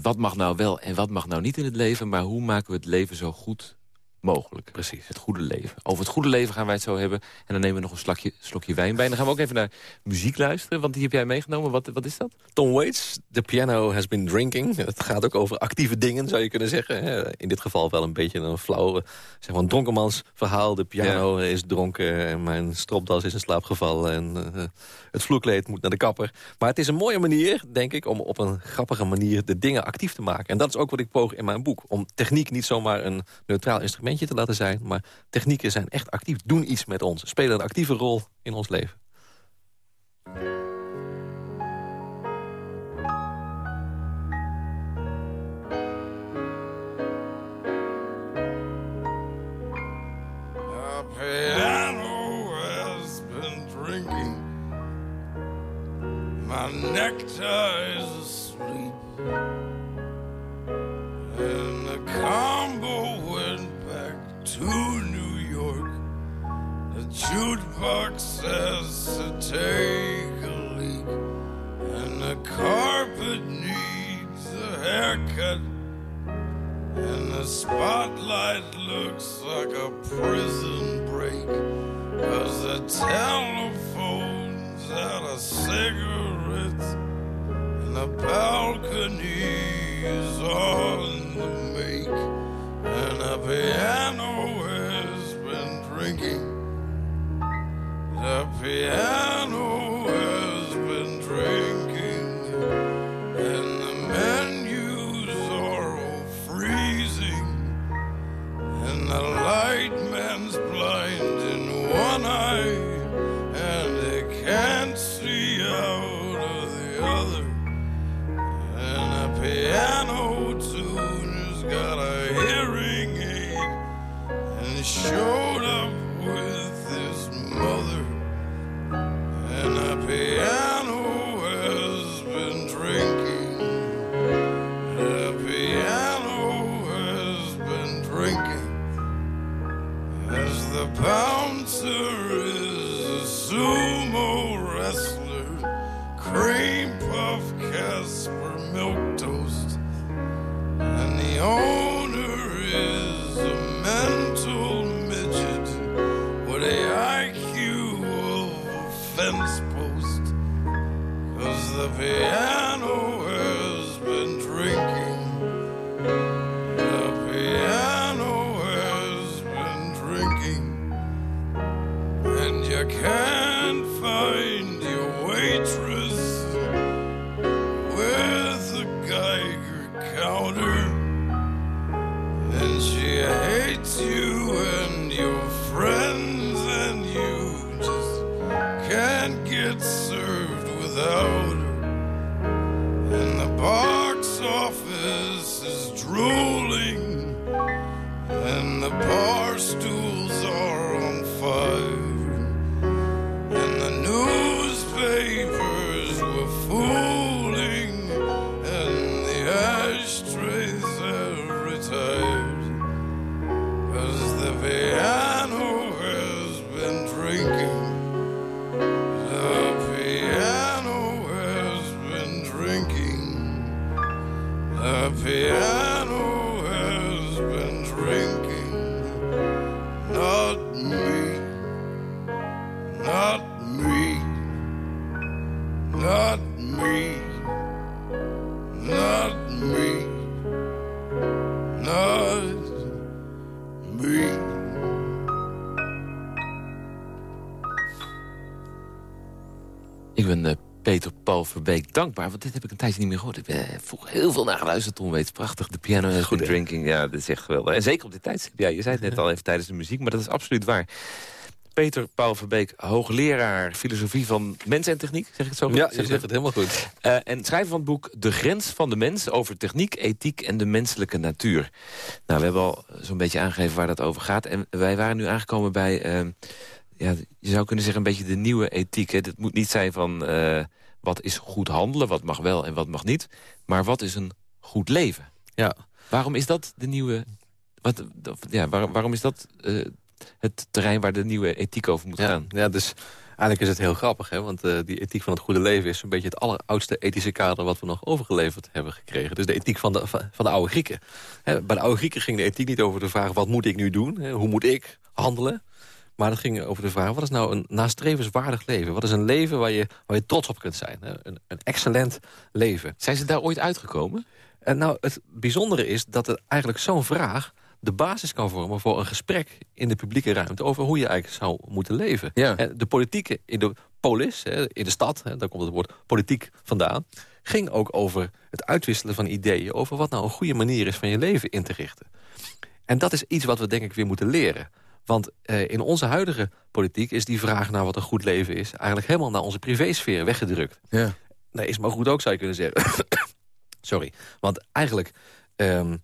[SPEAKER 3] wat mag nou wel en wat mag nou niet in het leven... maar hoe maken we het leven zo goed mogelijk.
[SPEAKER 4] Precies.
[SPEAKER 3] Het goede leven. Over het goede leven gaan wij het zo hebben. En dan nemen we nog een slokje, slokje wijn bij. En dan gaan we ook even naar muziek luisteren. Want die heb jij meegenomen. Wat, wat is dat?
[SPEAKER 4] Tom Waits, The Piano Has Been Drinking. Het gaat ook over actieve dingen, zou je kunnen zeggen. In dit geval wel een beetje een flauw, zeg maar een dronkenmans verhaal. De piano is dronken en mijn stropdas is in slaap gevallen. En uh, het vloerkleed moet naar de kapper. Maar het is een mooie manier, denk ik, om op een grappige manier de dingen actief te maken. En dat is ook wat ik poog in mijn boek. Om techniek niet zomaar een neutraal instrument te laten zijn. Maar technieken zijn echt actief, doen iets met ons. Spelen een actieve rol in ons leven. Nectar is asleep the
[SPEAKER 3] dankbaar, want dit heb ik een tijdje niet meer gehoord. Ik heb eh, vroeger heel veel naar geluisterd, Tom Weets. Prachtig, de piano has been drinking. Ja, dat is echt geweldig. En zeker op dit tijdstip. Ja, je zei het net al even tijdens de muziek, maar dat is absoluut waar. Peter Paul Verbeek, hoogleraar filosofie van mens en techniek. Zeg ik het zo goed?
[SPEAKER 4] Ja, je zegt het helemaal goed.
[SPEAKER 3] Eh, en schrijver van het boek De Grens van de Mens... over techniek, ethiek en de menselijke natuur. Nou, we hebben al zo'n beetje aangegeven waar dat over gaat. En wij waren nu aangekomen bij... eh, ja, je zou kunnen zeggen een beetje de nieuwe ethiek. Hè. Het moet niet zijn van wat is goed handelen, wat mag wel en wat mag niet. Maar wat is een goed leven?
[SPEAKER 4] Ja.
[SPEAKER 3] Waarom is dat de nieuwe... Wat, ja, waar- waarom is dat eh, het terrein waar de nieuwe ethiek over moet
[SPEAKER 4] Ja,
[SPEAKER 3] gaan?
[SPEAKER 4] ja, dus eigenlijk is het heel grappig. Hè? Want eh, die ethiek van het goede leven is een beetje het alleroudste ethische kader... wat we nog overgeleverd hebben gekregen. Dus de ethiek van de, van van de oude Grieken. Hè, bij de oude Grieken ging de ethiek niet over de vraag... wat moet ik nu doen? Hè? Hoe moet ik handelen? Maar het ging over de vraag, wat is nou een nastrevenswaardig leven? Wat is een leven waar je, waar je trots op kunt zijn? Een, een excellent leven.
[SPEAKER 3] Zijn ze daar ooit uitgekomen?
[SPEAKER 4] En nou, het bijzondere is dat het eigenlijk zo'n vraag de basis kan vormen voor een gesprek in de publieke ruimte... over hoe je eigenlijk zou moeten leven.
[SPEAKER 3] Ja.
[SPEAKER 4] En de politieke in de polis, in de stad, daar komt het woord politiek vandaan... ging ook over het uitwisselen van ideeën... over wat nou een goede manier is van je leven in te richten. En dat is iets wat we denk ik weer moeten leren. Want eh, in onze huidige politiek is die vraag naar wat een goed leven is... eigenlijk helemaal naar onze privésfeer weggedrukt.
[SPEAKER 3] Ja.
[SPEAKER 4] Nee, is maar goed ook, zou je kunnen zeggen. Sorry. Want eigenlijk ehm,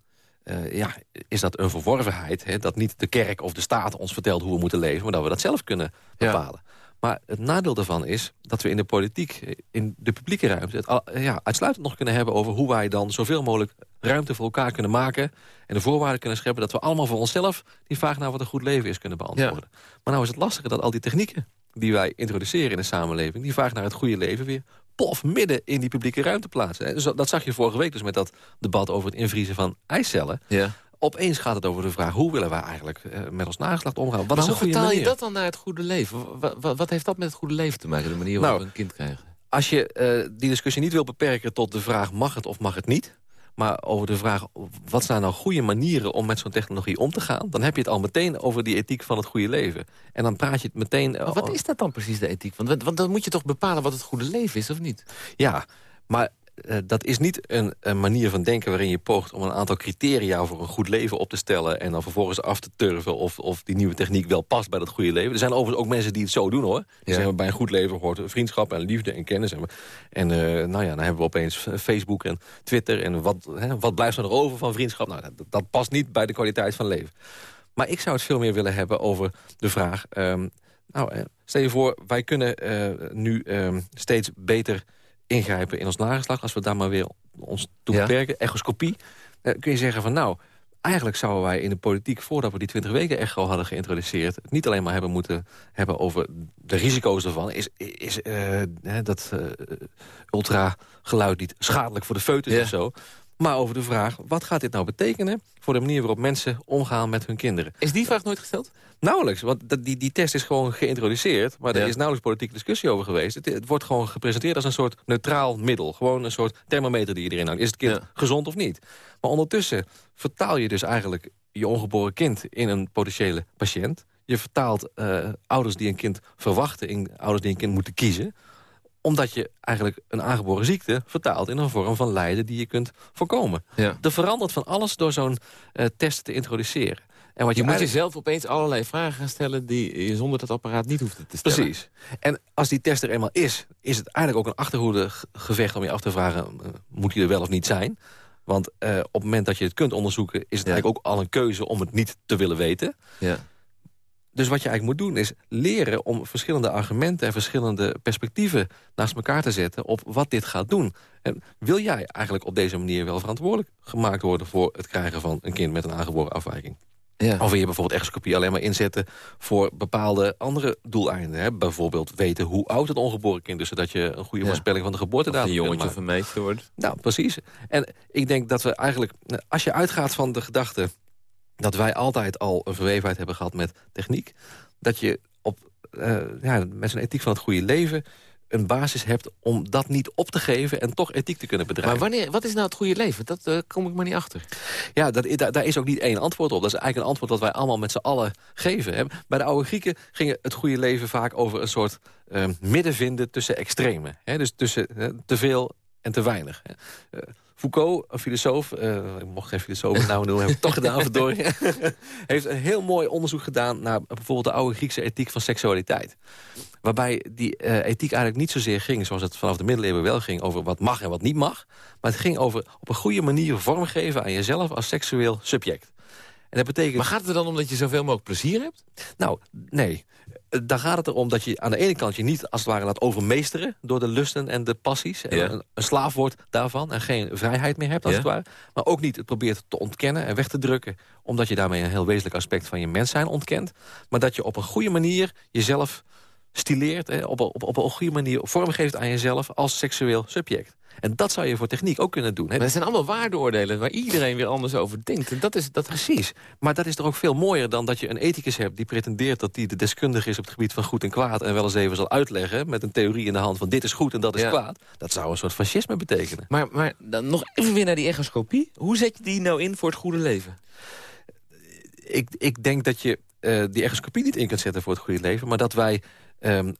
[SPEAKER 4] eh, ja, is dat een verworvenheid. Hè, dat niet de kerk of de staat ons vertelt hoe we moeten leven... maar dat we dat zelf kunnen
[SPEAKER 3] Ja.
[SPEAKER 4] bepalen. Maar het nadeel daarvan is dat we in de politiek, in de publieke ruimte... het ja, uitsluitend nog kunnen hebben over hoe wij dan zoveel mogelijk ruimte voor elkaar kunnen maken... en de voorwaarden kunnen scheppen dat we allemaal voor onszelf... die vraag naar wat een goed leven is kunnen beantwoorden. Maar nou is het lastige dat al die technieken die wij introduceren in de samenleving... die vraag naar het goede leven weer pof midden in die publieke ruimte plaatsen. Dat zag je vorige week dus met dat debat over het invriezen van ijscellen.
[SPEAKER 3] Ja.
[SPEAKER 4] Opeens gaat het over de vraag... hoe willen wij eigenlijk eh, met ons nageslacht omgaan? Wat
[SPEAKER 3] maar
[SPEAKER 4] is
[SPEAKER 3] hoe vertaal
[SPEAKER 4] manier?
[SPEAKER 3] je dat dan naar het goede leven? Wat, wat, wat heeft dat met het goede leven te maken? De manier waarop
[SPEAKER 4] Nou,
[SPEAKER 3] we een kind krijgen?
[SPEAKER 4] Als je eh, die discussie niet wil beperken tot de vraag... mag het of mag het niet? Maar over de vraag, wat zijn nou goede manieren om met zo'n technologie om te gaan... dan heb je het al meteen over die ethiek van het goede leven. En dan praat je het meteen... eh,
[SPEAKER 3] Maar wat is dat dan precies, de ethiek? Want, want dan moet je toch bepalen wat het goede leven is, of niet?
[SPEAKER 4] Ja, maar eh, dat is niet een, een manier van denken waarin je poogt... om een aantal criteria voor een goed leven op te stellen... en dan vervolgens af te turven of, of die nieuwe techniek wel past bij dat goede leven. Er zijn overigens ook mensen die het zo doen, hoor. Die
[SPEAKER 3] Ja.
[SPEAKER 4] zeggen, bij een goed leven hoort vriendschap en liefde en kennis. En, en eh, nou ja, dan hebben we opeens Facebook en Twitter... en wat, hè, wat blijft er nog over van vriendschap? Nou, dat, dat past niet bij de kwaliteit van leven. Maar ik zou het veel meer willen hebben over de vraag... ehm, nou, eh, stel je voor, wij kunnen nu ehm, steeds beter ingrijpen in ons nageslacht... als we daar maar weer ons toe
[SPEAKER 3] Ja.
[SPEAKER 4] beperken, echoscopie... eh, kun je zeggen van nou, eigenlijk zouden wij in de politiek, voordat we die 20 weken echo hadden geïntroduceerd... het niet alleen maar hebben moeten hebben over de risico's ervan. Is, is uh, dat uh, ultrageluid niet schadelijk voor de foetus
[SPEAKER 3] Ja.
[SPEAKER 4] of zo? Maar over de vraag, wat gaat dit nou betekenen... voor de manier waarop mensen omgaan met hun kinderen?
[SPEAKER 3] Is die vraag nooit gesteld?
[SPEAKER 4] Nauwelijks, want die, die test is gewoon geïntroduceerd... maar er is nauwelijks politieke discussie over geweest. Het, het wordt gewoon gepresenteerd als een soort neutraal middel. Gewoon een soort thermometer die je erin hangt. Is het kind
[SPEAKER 3] Ja.
[SPEAKER 4] gezond of niet? Maar ondertussen vertaal je dus eigenlijk je ongeboren kind... in een potentiële patiënt. Je vertaalt eh, ouders die een kind verwachten... in ouders die een kind moeten kiezen omdat je eigenlijk een aangeboren ziekte vertaalt... in een vorm van lijden die je kunt voorkomen.
[SPEAKER 3] Ja.
[SPEAKER 4] Er verandert van alles door zo'n eh, test te introduceren. En wat
[SPEAKER 3] Je moet
[SPEAKER 4] eigenlijk-
[SPEAKER 3] jezelf opeens allerlei vragen gaan stellen... die je zonder dat apparaat niet hoeft te stellen.
[SPEAKER 4] Precies. En als die test er eenmaal is, is het eigenlijk ook een achterhoede ge- gevecht om je af te vragen, eh, moet die er wel of niet zijn? Want eh, op het moment dat je het kunt onderzoeken, is het
[SPEAKER 3] Ja.
[SPEAKER 4] eigenlijk ook al een keuze om het niet te willen weten.
[SPEAKER 3] Ja.
[SPEAKER 4] Dus wat je eigenlijk moet doen is leren om verschillende argumenten en verschillende perspectieven naast elkaar te zetten op wat dit gaat doen. En wil jij eigenlijk op deze manier wel verantwoordelijk gemaakt worden voor het krijgen van een kind met een aangeboren afwijking?
[SPEAKER 3] Ja.
[SPEAKER 4] Of wil je bijvoorbeeld echoscopie alleen maar inzetten voor bepaalde andere doeleinden? Hè? Bijvoorbeeld weten hoe oud het ongeboren kind is... zodat je een goede
[SPEAKER 3] Ja.
[SPEAKER 4] voorspelling van de geboortedatum
[SPEAKER 3] een
[SPEAKER 4] kunt
[SPEAKER 3] jongetje of een meisje wordt.
[SPEAKER 4] Nou, precies. En ik denk dat we eigenlijk... Als je uitgaat van de gedachte dat wij altijd al een verwevenheid hebben gehad met techniek... dat je op, eh, ja, met zo'n ethiek van het goede leven een basis hebt om dat niet op te geven... en toch ethiek te kunnen bedrijven.
[SPEAKER 3] Maar wanneer, wat is nou het goede leven? Dat eh, kom ik maar niet achter.
[SPEAKER 4] Ja, dat, daar, daar is ook niet één antwoord op. Dat is eigenlijk een antwoord dat wij allemaal met z'n allen geven. Hè. Bij de oude Grieken ging het goede leven vaak over een soort eh, midden vinden tussen extremen. Hè. Dus tussen te veel en te weinig. hè. Foucault, een filosoof, eh, ik mocht geen filosoof nou noemen, heb ik toch gedaan, verdorie. heeft een heel mooi onderzoek gedaan naar bijvoorbeeld de oude Griekse ethiek van seksualiteit. Waarbij die eh, ethiek eigenlijk niet zozeer ging, zoals het vanaf de middeleeuwen wel ging, over wat mag en wat niet mag. Maar het ging over op een goede manier vormgeven aan jezelf als seksueel subject. En dat betekent...
[SPEAKER 3] Maar gaat het er dan om dat je zoveel mogelijk plezier hebt?
[SPEAKER 4] Nou, nee. Dan gaat het erom dat je aan de ene kant je niet als het ware laat overmeesteren... door de lusten en de passies. En een, een slaaf wordt daarvan en geen vrijheid meer hebt als
[SPEAKER 3] Ja.
[SPEAKER 4] het ware. Maar ook niet het probeert te ontkennen en weg te drukken... omdat je daarmee een heel wezenlijk aspect van je mens zijn ontkent. Maar dat je op een goede manier jezelf stileert... Hè, op, op, op een goede manier vormgeeft aan jezelf als seksueel subject. En dat zou je voor techniek ook kunnen doen. Hè.
[SPEAKER 3] Maar dat zijn allemaal waardeoordelen waar iedereen weer anders over denkt. En dat is, dat
[SPEAKER 4] Precies. Maar dat is toch ook veel mooier dan dat je een ethicus hebt... die pretendeert dat hij de deskundige is op het gebied van goed en kwaad... en wel eens even zal uitleggen met een theorie in de hand van dit is goed en dat is
[SPEAKER 3] Ja.
[SPEAKER 4] kwaad. Dat zou een soort fascisme betekenen.
[SPEAKER 3] Maar, maar dan nog even weer naar die echoscopie. Hoe zet je die nou in voor het goede leven?
[SPEAKER 4] Ik, ik denk dat je eh, die echoscopie niet in kunt zetten voor het goede leven... maar dat wij ehm,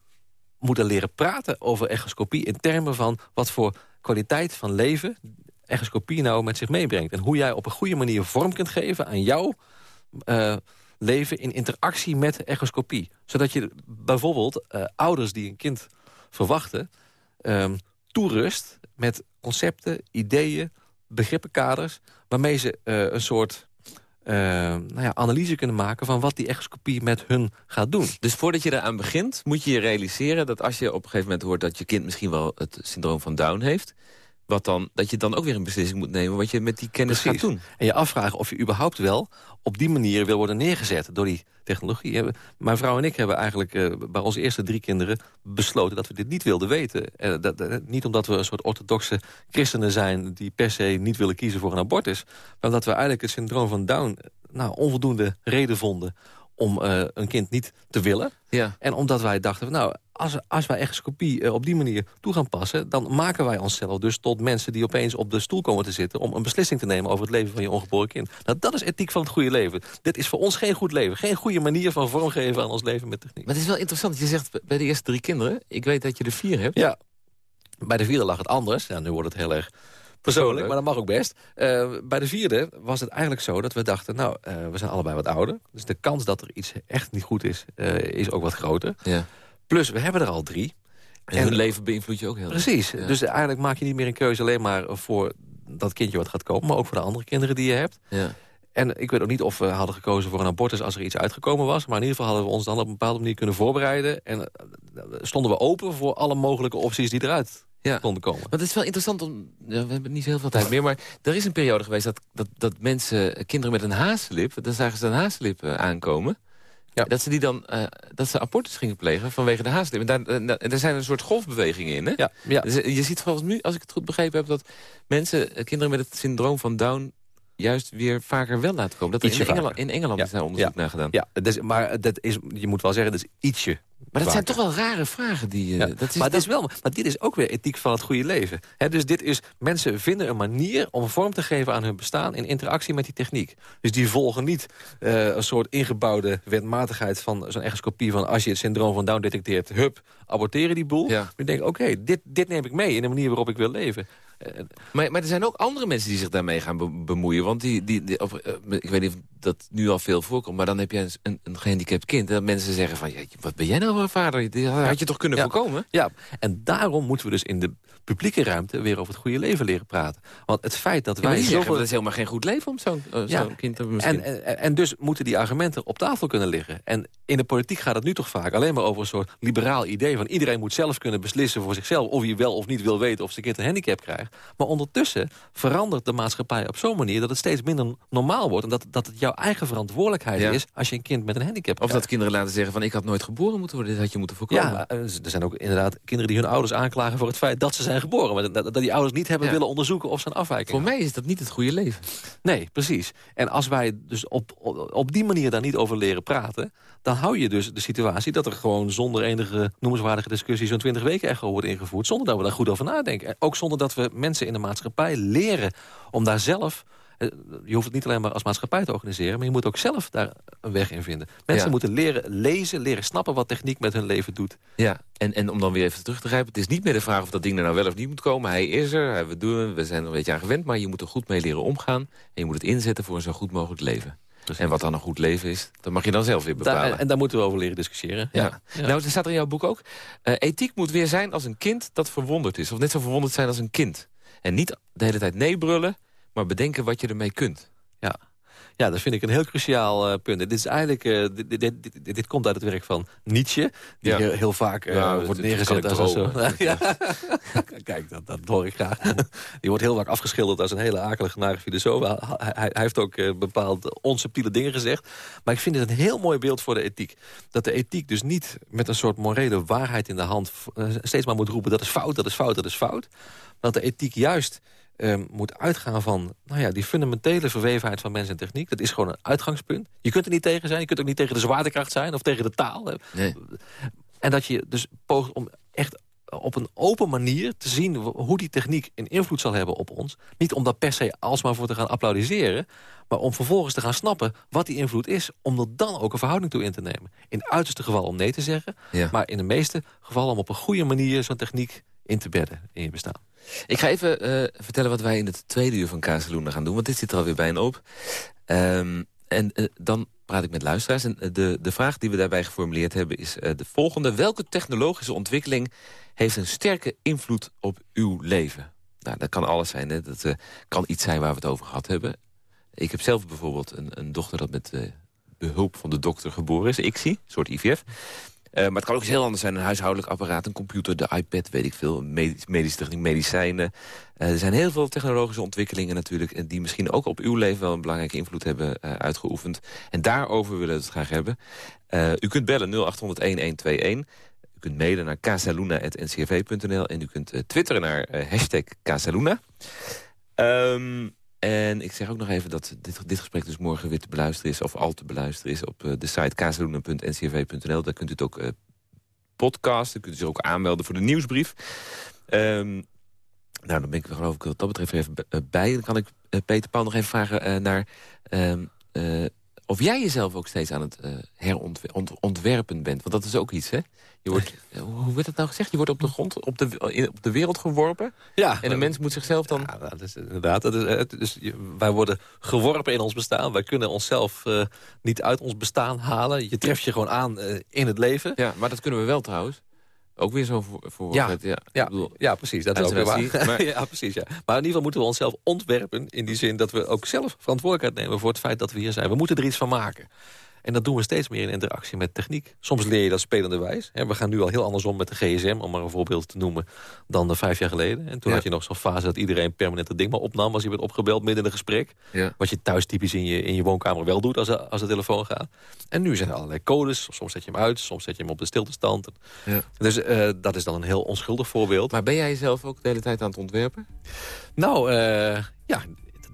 [SPEAKER 4] moeten leren praten over echoscopie... in termen van wat voor kwaliteit van leven echoscopie nou met zich meebrengt. En hoe jij op een goede manier vorm kunt geven aan jouw eh, leven... in interactie met echoscopie. Zodat je bijvoorbeeld eh, ouders die een kind verwachten... ehm, toerust met concepten, ideeën, begrippenkaders... waarmee ze eh, een soort eh, nou ja, analyse kunnen maken... van wat die echoscopie met hun gaat doen.
[SPEAKER 3] Dus voordat je eraan begint, moet je je realiseren... dat als je op een gegeven moment hoort dat je kind misschien wel het syndroom van Down heeft... Wat dan, dat je dan ook weer een beslissing moet nemen... wat je met die kennis
[SPEAKER 4] Precies.
[SPEAKER 3] gaat doen.
[SPEAKER 4] En je afvragen of je überhaupt wel op die manier wil worden neergezet door die technologie. Mijn vrouw en ik hebben eigenlijk eh, bij onze eerste drie kinderen besloten dat we dit niet wilden weten. Dat, dat- niet omdat we een soort orthodoxe christenen zijn die per se niet willen kiezen voor een abortus. Maar omdat we eigenlijk het syndroom van Down eh, nou, onvoldoende reden vonden om eh, een kind niet te willen.
[SPEAKER 3] Ja.
[SPEAKER 4] En omdat wij dachten, nou, als, als wij echoscopie eh, op die manier toe gaan passen... dan maken wij onszelf dus tot mensen die opeens op de stoel komen te zitten... om een beslissing te nemen over het leven van je ongeboren kind. Nou, dat is ethiek van het goede leven. Dit is voor ons geen goed leven. Geen goede manier van vormgeven aan ons leven met techniek.
[SPEAKER 3] Maar het is wel interessant je zegt bij de eerste drie kinderen... ik weet dat je er vier hebt.
[SPEAKER 4] Ja, bij de vierde lag het anders. Ja, nu wordt het heel erg persoonlijk, maar dat mag ook best. Eh, bij de vierde was het eigenlijk zo dat we dachten... nou, eh, we zijn allebei wat ouder. Dus de kans dat er iets echt niet goed is, eh, is ook wat groter.
[SPEAKER 3] Ja.
[SPEAKER 4] Plus, we hebben er al drie.
[SPEAKER 3] En hun leven beïnvloedt je ook heel erg.
[SPEAKER 4] Precies.
[SPEAKER 3] Ja.
[SPEAKER 4] Dus eigenlijk maak je niet meer een keuze alleen maar voor dat kindje wat gaat komen... maar ook voor de andere kinderen die je hebt.
[SPEAKER 3] Ja.
[SPEAKER 4] En ik weet ook niet of we hadden gekozen voor een abortus als er iets uitgekomen was. Maar in ieder geval hadden we ons dan op een bepaalde manier kunnen voorbereiden. En stonden we open voor alle mogelijke opties die eruit
[SPEAKER 3] Ja.
[SPEAKER 4] konden komen.
[SPEAKER 3] Want het is wel interessant, om, ja, we hebben niet heel veel tijd meer... maar er is een periode geweest dat, dat, dat mensen, kinderen met een haaslip... dan zagen ze een haaslip eh, aankomen...
[SPEAKER 4] Ja.
[SPEAKER 3] Dat ze die dan eh, dat ze abortus gingen plegen vanwege de haaslip. En daar, en daar- zijn een soort golfbewegingen in, hè?
[SPEAKER 4] Ja, ja.
[SPEAKER 3] Dus, eh, je ziet volgens nu, als ik het goed begrepen heb... dat mensen, eh, kinderen met het syndroom van Down... juist weer vaker wel laten komen. Dat
[SPEAKER 4] Ietsje
[SPEAKER 3] in, Engeland, in Engeland
[SPEAKER 4] Ja.
[SPEAKER 3] is daar onderzoek
[SPEAKER 4] Ja.
[SPEAKER 3] naar gedaan.
[SPEAKER 4] Ja, is, maar dat is, je moet wel zeggen, dat is ietsje.
[SPEAKER 3] Maar dat zijn toch wel rare vragen die...
[SPEAKER 4] Ja.
[SPEAKER 3] dat is,
[SPEAKER 4] maar, dit is wel, maar dit is ook weer ethiek van het goede leven. Dus dit is, mensen vinden een manier om vorm te geven aan hun bestaan... in interactie met die techniek. Dus die volgen niet eh, een soort ingebouwde wetmatigheid... van zo'n echoscopie van als je het syndroom van Down detecteert... hup, aborteren die boel.
[SPEAKER 3] Ja.
[SPEAKER 4] Maar je denkt, oké, dit, dit neem ik mee in de manier waarop ik wil leven.
[SPEAKER 3] Maar, maar er zijn ook andere mensen die zich daarmee gaan be- bemoeien. Want die, die, die- of, eh, ik weet niet of dat nu al veel voorkomt... maar dan heb je een, een, een gehandicapt kind... en dat mensen zeggen van... Ja, wat ben jij nou voor een vader? Had je toch kunnen
[SPEAKER 4] Ja.
[SPEAKER 3] voorkomen?
[SPEAKER 4] Ja, en daarom moeten we dus in de publieke ruimte... weer over het goede leven leren praten. Want het feit dat
[SPEAKER 3] Ja,
[SPEAKER 4] wij
[SPEAKER 3] zeggen,
[SPEAKER 4] zoveel...
[SPEAKER 3] dat is helemaal geen goed leven om zo'n eh,
[SPEAKER 4] Ja.
[SPEAKER 3] kind te hebben
[SPEAKER 4] en, en dus moeten die argumenten op tafel kunnen liggen. En in de politiek gaat het nu toch vaak alleen maar over een soort liberaal idee... van iedereen moet zelf kunnen beslissen voor zichzelf... of hij wel of niet wil weten of zijn kind een handicap krijgt. Maar ondertussen verandert de maatschappij op zo'n manier... dat het steeds minder normaal wordt. En dat, dat het jouw eigen verantwoordelijkheid
[SPEAKER 3] Ja.
[SPEAKER 4] is... als je een kind met een handicap
[SPEAKER 3] of dat kinderen laten zeggen van... ik had nooit geboren moeten worden, dit had je moeten voorkomen.
[SPEAKER 4] Ja, eh, er zijn ook inderdaad kinderen die hun ouders aanklagen... voor het feit dat ze zijn geboren. Maar dat, dat die ouders niet hebben
[SPEAKER 3] Ja.
[SPEAKER 4] willen onderzoeken of ze een afwijking
[SPEAKER 3] Voor mij is dat niet het goede leven.
[SPEAKER 4] Nee, precies. En als wij dus op, op, op die manier daar niet over leren praten... dan hou je dus de situatie dat er gewoon zonder enige noemenswaardige discussie... zo'n 20 weken echo wordt ingevoerd, zonder dat we daar goed over nadenken. En ook zonder dat we mensen in de maatschappij leren om daar zelf... eh, Je hoeft het niet alleen maar als maatschappij te organiseren... maar je moet ook zelf daar een weg in vinden. Mensen
[SPEAKER 3] Ja.
[SPEAKER 4] moeten leren lezen, leren snappen wat techniek met hun leven doet.
[SPEAKER 3] Ja, en, en om dan weer even terug te grijpen... het is niet meer de vraag of dat ding er nou wel of niet moet komen. Hij is er, hij- we, doen, we zijn er een beetje aan gewend... maar je moet er goed mee leren omgaan... en je moet het inzetten voor een zo goed mogelijk leven. En wat dan een goed leven is, dat mag je dan zelf weer bepalen.
[SPEAKER 4] Daar, en daar moeten we over leren discussiëren.
[SPEAKER 3] Ja. Nou, er staat er in jouw boek ook... eh, ethiek moet weer zijn als een kind dat verwonderd is. Of net zo verwonderd zijn als een kind. En niet de hele tijd nee brullen, maar bedenken wat je ermee kunt.
[SPEAKER 4] Ja. Ja, dat vind ik een heel cruciaal eh, punt. Dit, is eigenlijk, eh, dit, dit, dit, dit- komt uit het werk van Nietzsche. Die
[SPEAKER 3] Ja.
[SPEAKER 4] heel, heel vaak eh,
[SPEAKER 3] Ja,
[SPEAKER 4] wordt neergezet als zo. ja. Kijk, dat, dat hoor ik graag. Die wordt heel vaak afgeschilderd als een hele akelige nare filosoof. Hij, hij, heeft ook bepaald onsubtiele dingen gezegd. Maar ik vind het een heel mooi beeld voor de ethiek. Dat de ethiek dus niet met een soort morele waarheid in de hand... steeds maar moet roepen dat is fout, dat is fout, dat is fout. Maar dat de ethiek juist eh, moet uitgaan van nou ja, die fundamentele verwevenheid van mens en techniek. Dat is gewoon een uitgangspunt. Je kunt er niet tegen zijn. Je kunt ook niet tegen de zwaartekracht zijn of tegen de taal.
[SPEAKER 3] Nee.
[SPEAKER 4] En dat je dus poogt om echt op een open manier te zien hoe die techniek een invloed zal hebben op ons. Niet om daar per se alsmaar voor te gaan applaudisseren... maar om vervolgens te gaan snappen wat die invloed is... om er dan ook een verhouding toe in te nemen. In het uiterste geval om nee te zeggen...
[SPEAKER 3] Ja.
[SPEAKER 4] maar in de meeste gevallen om op een goede manier zo'n techniek in te bedden in je bestaan.
[SPEAKER 3] Ik ga even eh, vertellen wat wij in het tweede uur van Kazeluna gaan doen. Want dit zit er alweer bijna op. Ehm, en eh, dan praat ik met luisteraars. En eh, de, de vraag die we daarbij geformuleerd hebben is de volgende. Welke technologische ontwikkeling heeft een sterke invloed op uw leven? Nou, dat kan alles zijn. Hè? Dat kan iets zijn waar we het over gehad hebben. Ik heb zelf bijvoorbeeld een, een dochter dat met eh, behulp van de dokter geboren is. ICSI, een soort IVF. Eh, maar het kan ook iets heel anders zijn. Een huishoudelijk apparaat, een computer, de iPad, weet ik veel. Medisch, medische techniek, medicijnen. Eh, er zijn heel veel technologische ontwikkelingen natuurlijk... en die misschien ook op uw leven wel een belangrijke invloed hebben eh, uitgeoefend. En daarover willen we het graag hebben. Eh, u kunt bellen 0800-1121. U kunt mailen naar casaluna.ncrv.nl. En u kunt eh, twitteren naar eh, hashtag Casaluna. Ehm, en ik zeg ook nog even dat dit, dit gesprek dus morgen weer te beluisteren is... of al te beluisteren is op eh, de site casaluna.ncrv.nl. Daar kunt u het ook eh, podcasten. Kunt u zich ook aanmelden voor de nieuwsbrief. Ehm, nou, dan ben ik geloof ik wat dat betreft even eh, bij. Dan kan ik Peter Paul nog even vragen naar... ehm, eh, of jij jezelf ook steeds aan het herontwerpen bent. Want dat is ook iets, hè? Je wordt, eh, hoe werd het nou gezegd? Je wordt op de grond, op de, op de wereld geworpen.
[SPEAKER 4] Ja,
[SPEAKER 3] En een mens moet zichzelf dan...
[SPEAKER 4] Ja, dat is inderdaad. Dat is, eh, je- wij worden geworpen in ons bestaan. Wij kunnen onszelf eh, niet uit ons bestaan halen. Je treft je gewoon aan in het leven.
[SPEAKER 3] Ja, maar dat kunnen we wel trouwens. Ook weer zo voor... voor
[SPEAKER 4] Ja.
[SPEAKER 3] ja.
[SPEAKER 4] Ja,
[SPEAKER 3] bedoel,
[SPEAKER 4] ja, precies. Dat is ook weer waar.
[SPEAKER 3] maar-
[SPEAKER 4] ja, precies. Ja. Maar in ieder geval moeten we onszelf ontwerpen... in die zin dat we ook zelf verantwoordelijkheid nemen... voor het feit dat we hier zijn. We moeten er iets van maken. En dat doen we steeds meer in interactie met techniek. Soms leer je dat spelenderwijs. We gaan nu al heel anders om met de gsm, om maar een voorbeeld te noemen... dan de vijf jaar geleden. En toen had je nog zo'n fase dat iedereen permanent het ding maar opnam... als je werd opgebeld midden in een gesprek.
[SPEAKER 3] Ja.
[SPEAKER 4] Wat je thuis typisch in je, in je woonkamer wel doet als, als de telefoon gaat. En nu zijn er allerlei codes. Soms zet je hem uit, soms zet je hem op de stiltestand.
[SPEAKER 3] Ja.
[SPEAKER 4] Dus eh, dat is dan een heel onschuldig voorbeeld.
[SPEAKER 3] Maar ben jij zelf ook de hele tijd aan het ontwerpen?
[SPEAKER 4] Nou, eh, ja,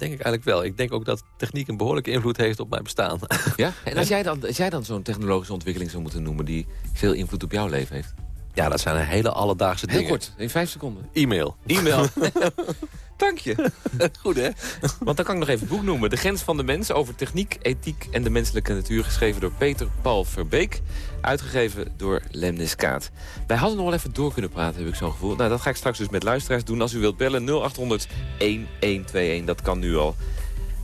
[SPEAKER 4] denk ik eigenlijk wel. Ik denk ook dat techniek een behoorlijke invloed heeft op mijn bestaan.
[SPEAKER 3] Ja? En als jij dan, als jij dan zo'n technologische ontwikkeling zou moeten noemen... die veel invloed op jouw leven heeft?
[SPEAKER 4] ja, dat zijn hele alledaagse
[SPEAKER 3] Heel
[SPEAKER 4] dingen.
[SPEAKER 3] kort, in vijf seconden.
[SPEAKER 4] E-mail.
[SPEAKER 3] E-mail. Dank je.
[SPEAKER 4] Goed, hè?
[SPEAKER 3] Want dan kan ik nog even het boek noemen. De grens van de mens over techniek, ethiek en de menselijke natuur. Geschreven door Peter Paul Verbeek. Uitgegeven door Lemniskaat. Wij hadden nog wel even door kunnen praten, heb ik zo'n gevoel. Nou, dat ga ik straks dus met luisteraars doen. Als u wilt bellen 0800 1121. Dat kan nu al.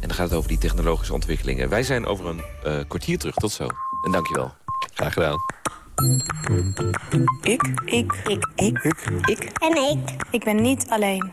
[SPEAKER 3] En dan gaat het over die technologische ontwikkelingen. Wij zijn over een eh, kwartier terug. Tot zo. En dankjewel.
[SPEAKER 4] Graag gedaan.
[SPEAKER 7] Ik. Ik. Ik. Ik. Ik.
[SPEAKER 8] En ik.
[SPEAKER 7] Ik ben niet alleen.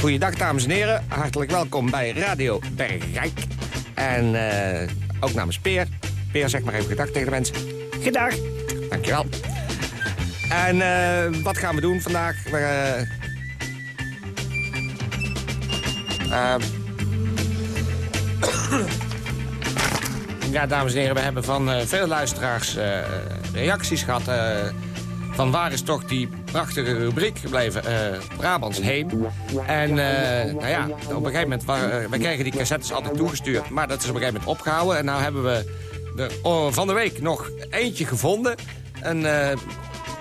[SPEAKER 9] Goeiedag dames en heren. Hartelijk welkom bij Radio Bergrijk. En eh, ook namens Peer. Peer, zeg maar even gedag tegen de mensen. Gedag. Dankjewel. En eh, wat gaan we doen vandaag? We, eh, ja, dames en heren, we hebben van veel luisteraars reacties gehad... eh, van waar is toch die prachtige rubriek gebleven, eh Brabants heen. En eh, nou ja, op een gegeven moment, wa- eh, wij kregen die cassettes altijd toegestuurd... maar dat is op een gegeven moment opgehouden. En nou hebben we er oh, van de week nog eentje gevonden. Een, eh,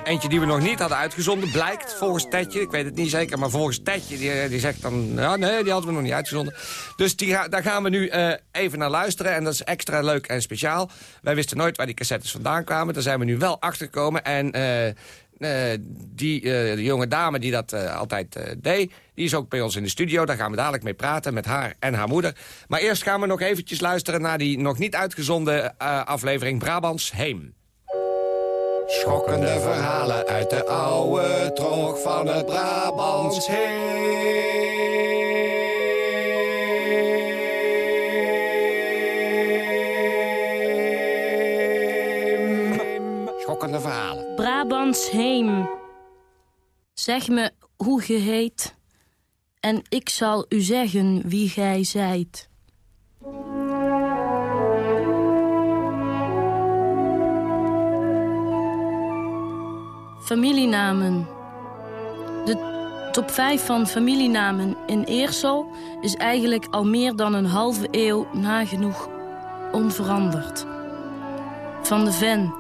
[SPEAKER 9] eentje die we nog niet hadden uitgezonden, blijkt, volgens Tetje. Ik weet het niet zeker, maar volgens Tetje, die, die zegt dan... Ja, nee, die hadden we nog niet uitgezonden. Dus die daar gaan we nu even naar luisteren. En dat is extra leuk en speciaal. Wij wisten nooit waar die cassettes vandaan kwamen. Daar zijn we nu wel achter gekomen. En eh, die eh, jonge dame die dat eh, altijd deed... die is ook bij ons in de studio. Daar gaan we dadelijk mee praten met haar en haar moeder. Maar eerst gaan we nog eventjes luisteren... naar die nog niet uitgezonden aflevering Brabants Heem.
[SPEAKER 10] Schokkende verhalen uit de oude trog van het Brabants heen.
[SPEAKER 9] Verhalen.
[SPEAKER 8] Brabants heem. Zeg me hoe ge heet. En ik zal u zeggen wie gij zijt. Familienamen. De top 5 van familienamen in Eersel is eigenlijk al meer dan een halve eeuw nagenoeg onveranderd. Van de Ven,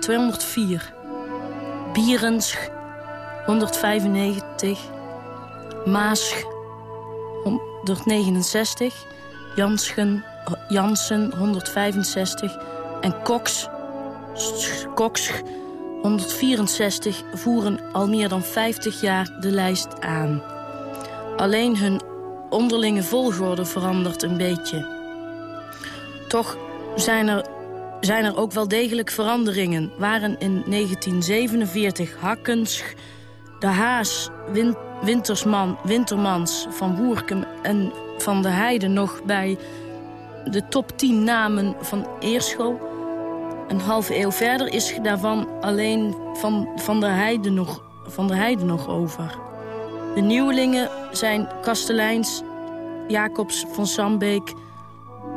[SPEAKER 8] 204. Bierensch, 195. Maasg, 169. Janschen, Jansen, 165. En Cox, Cox, 164 voeren al meer dan 50 jaar de lijst aan. Alleen hun onderlinge volgorde verandert een beetje. Toch zijn er, zijn er ook wel degelijk veranderingen. Waren in 1947 Hakkens, De Haas, Win- Wintersman, Wintermans, Van Woerkem en Van de Heide nog bij de top 10 namen van Eerschel. Een halve eeuw verder is daarvan alleen van, van, de Heide nog, van de Heide nog over. De nieuwelingen zijn Kasteleins, Jacobs van Sambeek